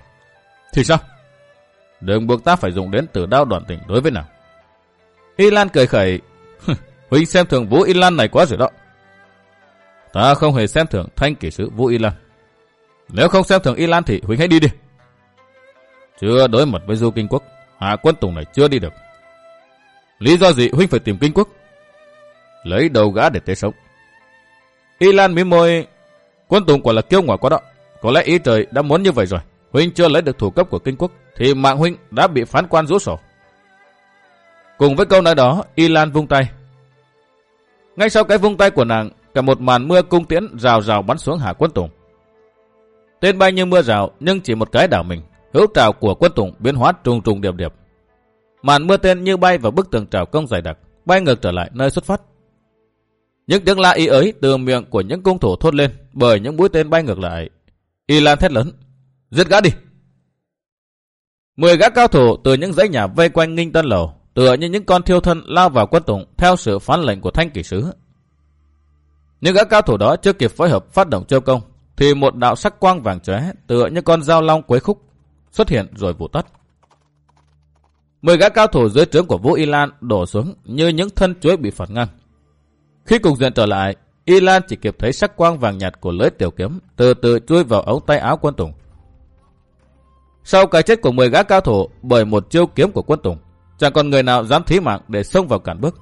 S1: Thì sao? Đừng buộc ta phải dùng đến tử đao đoạn tình đối với nàng. Y Lan cười khẩy. Huynh xem thường Vũ Y Lan này quá rồi đó. Ta không hề xem thường thanh kỷ sứ Vũ Y Lan. Nếu không xem thường Y Lan thì Huynh hãy đi đi. Chưa đối mặt với Du Kinh Quốc, Hạ Quân Tùng này chưa đi được. Lý do gì Huynh phải tìm Kinh Quốc? Lấy đầu gã để tế sống. Y Lan mím môi, Quân Tùng quả là kiêu ngạo quá đó. Có lẽ ý trời đã muốn như vậy rồi. Huynh chưa lấy được thủ cấp của kinh quốc, thì mạng Huynh đã bị phán quan rũ sổ. Cùng với câu nói đó, Y Lan vung tay. Ngay sau cái vung tay của nàng, cả một màn mưa cung tiễn rào rào bắn xuống Hạ Quân Tùng. Tên bay như mưa rào, nhưng chỉ một cái đảo mình, hữu trào của Quân Tùng biến hóa trùng trùng điệp điệp. Màn mưa tên như bay vào bức tường trào công dày đặc, bay ngược trở lại nơi xuất phát. Những tiếng la y ấy từ miệng của những cung thủ thốt lên bởi những mũi tên bay ngược lại. Y Lan thét lớn. Giết gã đi. Mười gã cao thủ từ những dãy nhà vây quanh nghinh tân lầu, tựa như những con thiêu thân lao vào quân tùng theo sự phán lệnh của thanh kỷ sứ. Những gã cao thủ đó chưa kịp phối hợp phát động châu công, thì một đạo sắc quang vàng chóe tựa như con dao long quấy khúc xuất hiện rồi vụ tắt. Mười gã cao thủ dưới trướng của Vũ Y Lan đổ xuống như những thân chuối bị phật ngang. Khi cục diện trở lại, Y Lan chỉ kịp thấy sắc quang vàng nhạt của lưỡi tiểu kiếm từ từ chui vào ống tay áo quân Tùng. Sau cái chết của 10 gã cao thủ bởi một chiêu kiếm của quân Tùng, chẳng còn người nào dám thí mạng để xông vào cản bước.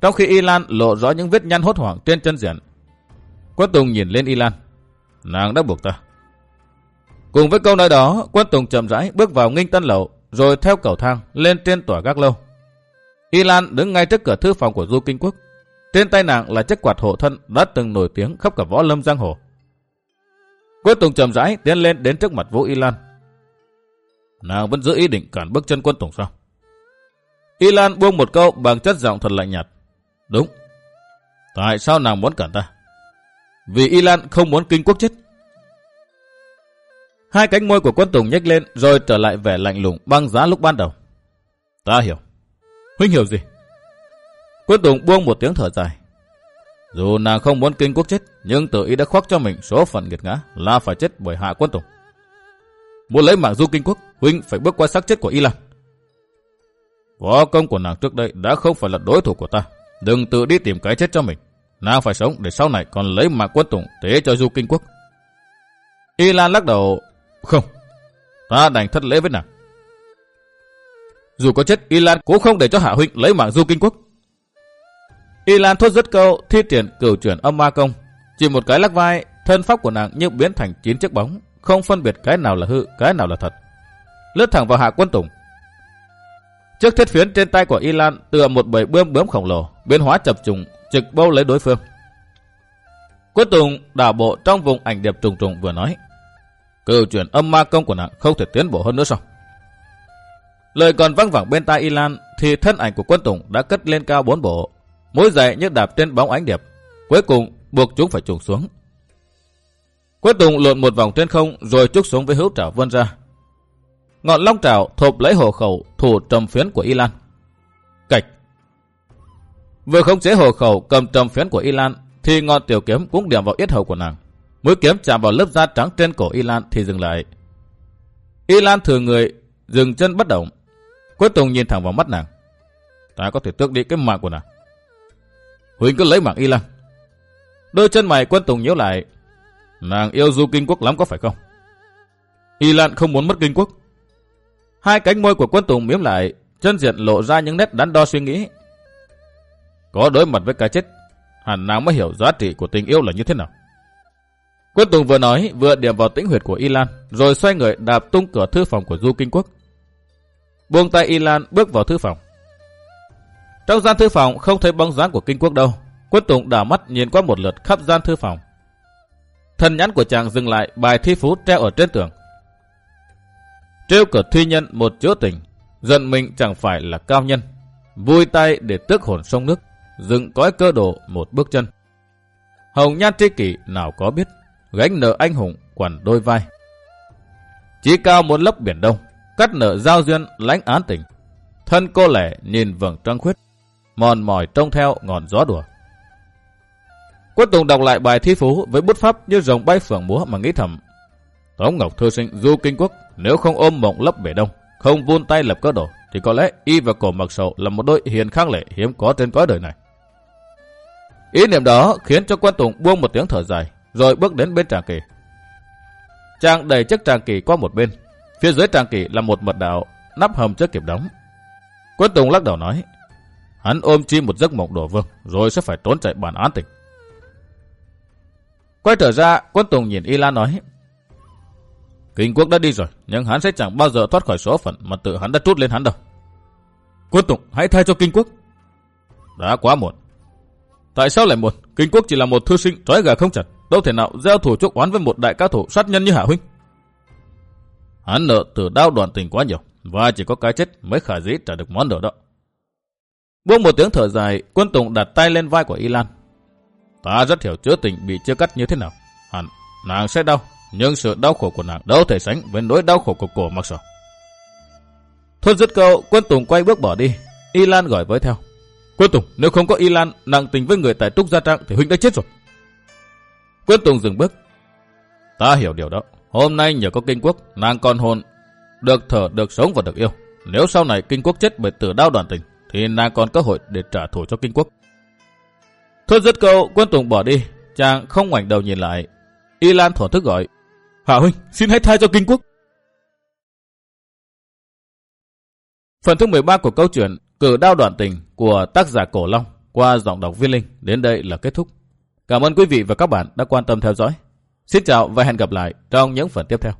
S1: Trong khi Y Lan lộ rõ những vết nhăn hốt hoảng trên chân diện, quân Tùng nhìn lên Y Lan. Nàng đã buộc ta. Cùng với câu nói đó, quân Tùng chậm rãi bước vào nghinh tân lầu, rồi theo cầu thang lên trên tòa gác lâu. Y Lan đứng ngay trước cửa thư phòng của Du Kinh Quốc, trên tay nàng là chiếc quạt hộ thân đã từng nổi tiếng khắp cả võ lâm giang hồ. Quân Tùng chậm rãi tiến lên đến trước mặt Vũ Y Lan. Nàng vẫn giữ ý định cản bước chân quân Tùng sao? Y Lan buông một câu bằng chất giọng thật lạnh nhạt. Đúng. Tại sao nàng muốn cản ta? Vì Y Lan không muốn kinh quốc chết. Hai cánh môi của quân Tùng nhếch lên rồi trở lại vẻ lạnh lùng băng giá lúc ban đầu. Ta hiểu. Huynh hiểu gì? Quân Tùng buông một tiếng thở dài. Dù nàng không muốn kinh quốc chết, nhưng tự ý đã khoác cho mình số phận nghiệt ngã là phải chết bởi hạ quân Tùng. Muốn lấy mạng du kinh quốc, Huynh phải bước qua xác chết của Y Lan. Võ công của nàng trước đây đã không phải là đối thủ của ta. Đừng tự đi tìm cái chết cho mình. Nàng phải sống để sau này còn lấy mạng quân Tùng tế cho du kinh quốc. Y Lan lắc đầu. Không, ta đành thất lễ với nàng. Dù có chết, Y Lan cũng không để cho Hạ Huynh lấy mạng du kinh quốc. Y Lan thốt dứt câu thi triển cửu chuyển âm ma công. Chỉ một cái lắc vai, thân pháp của nàng như biến thành chín chiếc bóng, không phân biệt cái nào là hư, cái nào là thật. Lướt thẳng vào hạ quân tùng. Chiếc thiết phiến trên tay của Y Lan tựa một bầy bướm bướm khổng lồ, biến hóa chập trùng, trực bâu lấy đối phương. Quân Tùng đảo bộ trong vùng ảnh đẹp trùng trùng vừa nói. Cựu chuyển âm ma công của nàng không thể tiến bộ hơn nữa sao? Lời còn văng vẳng bên tai Y Lan thì thân ảnh của quân Tùng đã cất lên cao bốn bộ. Mỗi giày như đạp trên bóng ánh đẹp, Cuối cùng buộc chúng phải trùng xuống. Quyết Tùng lượn một vòng trên không rồi trúc xuống với hữu trảo vươn ra. Ngọn long trảo thộp lấy hồ khẩu thủ trầm phiến của Y Lan. Cạch. Vừa không chế hồ khẩu cầm trầm phiến của Y Lan thì ngọn tiểu kiếm cũng điểm vào yết hầu của nàng. Mũi kiếm chạm vào lớp da trắng trên cổ Y Lan thì dừng lại. Y Lan thừa người, dừng chân bất động. Quyết Tùng nhìn thẳng vào mắt nàng. Ta có thể tước đi cái mạng của nàng. Huynh cứ lấy mạng Y Lan. Đôi chân mày quân Tùng nhớ lại. Nàng yêu du kinh quốc lắm có phải không? Y Lan không muốn mất kinh quốc. Hai cánh môi của quân Tùng miếm lại, chân diện lộ ra những nét đắn đo suy nghĩ. Có đối mặt với cái chết, hẳn nàng mới hiểu giá trị của tình yêu là như thế nào. Quân Tùng vừa nói vừa điểm vào tĩnh huyệt của Y Lan, rồi xoay người đạp tung cửa thư phòng của Du Kinh Quốc. Buông tay Y Lan bước vào thư phòng. Trong gian thư phòng không thấy bóng dáng của Kinh Quốc đâu. Quân Tùng đảo mắt nhìn qua một lượt khắp gian thư phòng. Thân nhãn của chàng dừng lại bài thi phú treo ở trên tường. Trêu cờ thi nhân một chỗ tình, giận mình chẳng phải là cao nhân. Vui tay để tước hồn sông nước, dựng cõi cơ đồ một bước chân. Hồng nhan tri kỷ nào có biết, gánh nợ anh hùng quằn đôi vai. Chí cao muốn lấp biển đông, cắt nợ giao duyên lãnh án tình. Thân cô lẻ nhìn vầng trăng khuyết, mòn mỏi trông theo ngọn gió đùa. Quân Tùng đọc lại bài thi phú với bút pháp như rồng bay phượng múa mà nghĩ thầm. Tống Ngọc Thư Sinh du kinh quốc nếu không ôm mộng lấp bể đông, không vun tay lập cơ đồ, thì có lẽ y và cổ mặc sầu là một đôi hiền khang lệ hiếm có trên cõi đời này. Ý niệm đó khiến cho quan Tùng buông một tiếng thở dài, rồi bước đến bên tràng kỳ. Chàng đẩy chiếc tràng kỳ qua một bên, phía dưới tràng kỳ là một mật đạo, nắp hầm chưa kịp đóng. Quân Tùng lắc đầu nói, hắn ôm chi một giấc mộng đổ vương, rồi sẽ phải trốn chạy bản án tịch. Quay trở ra, quân Tùng nhìn Y Lan nói, Kinh quốc đã đi rồi, nhưng hắn sẽ chẳng bao giờ thoát khỏi số phận mà tự hắn đã trút lên hắn đâu. Quân Tùng, hãy thay cho kinh quốc. Đã quá muộn. Tại sao lại muộn? Kinh quốc chỉ là một thư sinh trói gà không chặt, đâu thể nào gieo thủ chuốc oán với một đại cao thủ sát nhân như Hạ Huynh. Hắn nợ từ đau đoàn tình quá nhiều, và chỉ có cái chết mới khả dĩ trả được món nợ đó. Buông một tiếng thở dài, quân Tùng đặt tay lên vai của Y Lan. Ta rất hiểu chữa tình bị chia cắt như thế nào. Hẳn, nàng sẽ đau, nhưng sự đau khổ của nàng đâu thể sánh với nỗi đau khổ của cổ mặc sở. Thuân dứt câu, quân Tùng quay bước bỏ đi. Y Lan gọi với theo. Quân Tùng, nếu không có Y Lan nàng tình với người tại Trúc Gia Trang thì Huynh đã chết rồi. Quân Tùng dừng bước. Ta hiểu điều đó. Hôm nay nhờ có kinh quốc, nàng còn hồn, được thở, được sống và được yêu. Nếu sau này kinh quốc chết bởi tử đau đoàn tình, thì nàng còn cơ hội để trả thù cho kinh quốc. Thốt dứt câu, quân Tùng bỏ đi. Chàng không ngoảnh đầu nhìn lại. Y Lan thổ thức gọi. Hạ huynh, xin hãy tha cho kinh quốc. Phần thứ 13 của câu chuyện Cử đao đoạn tình của tác giả Cổ Long qua giọng đọc viên linh đến đây là kết thúc. Cảm ơn quý vị và các bạn đã quan tâm theo dõi. Xin chào và hẹn gặp lại trong những phần tiếp theo.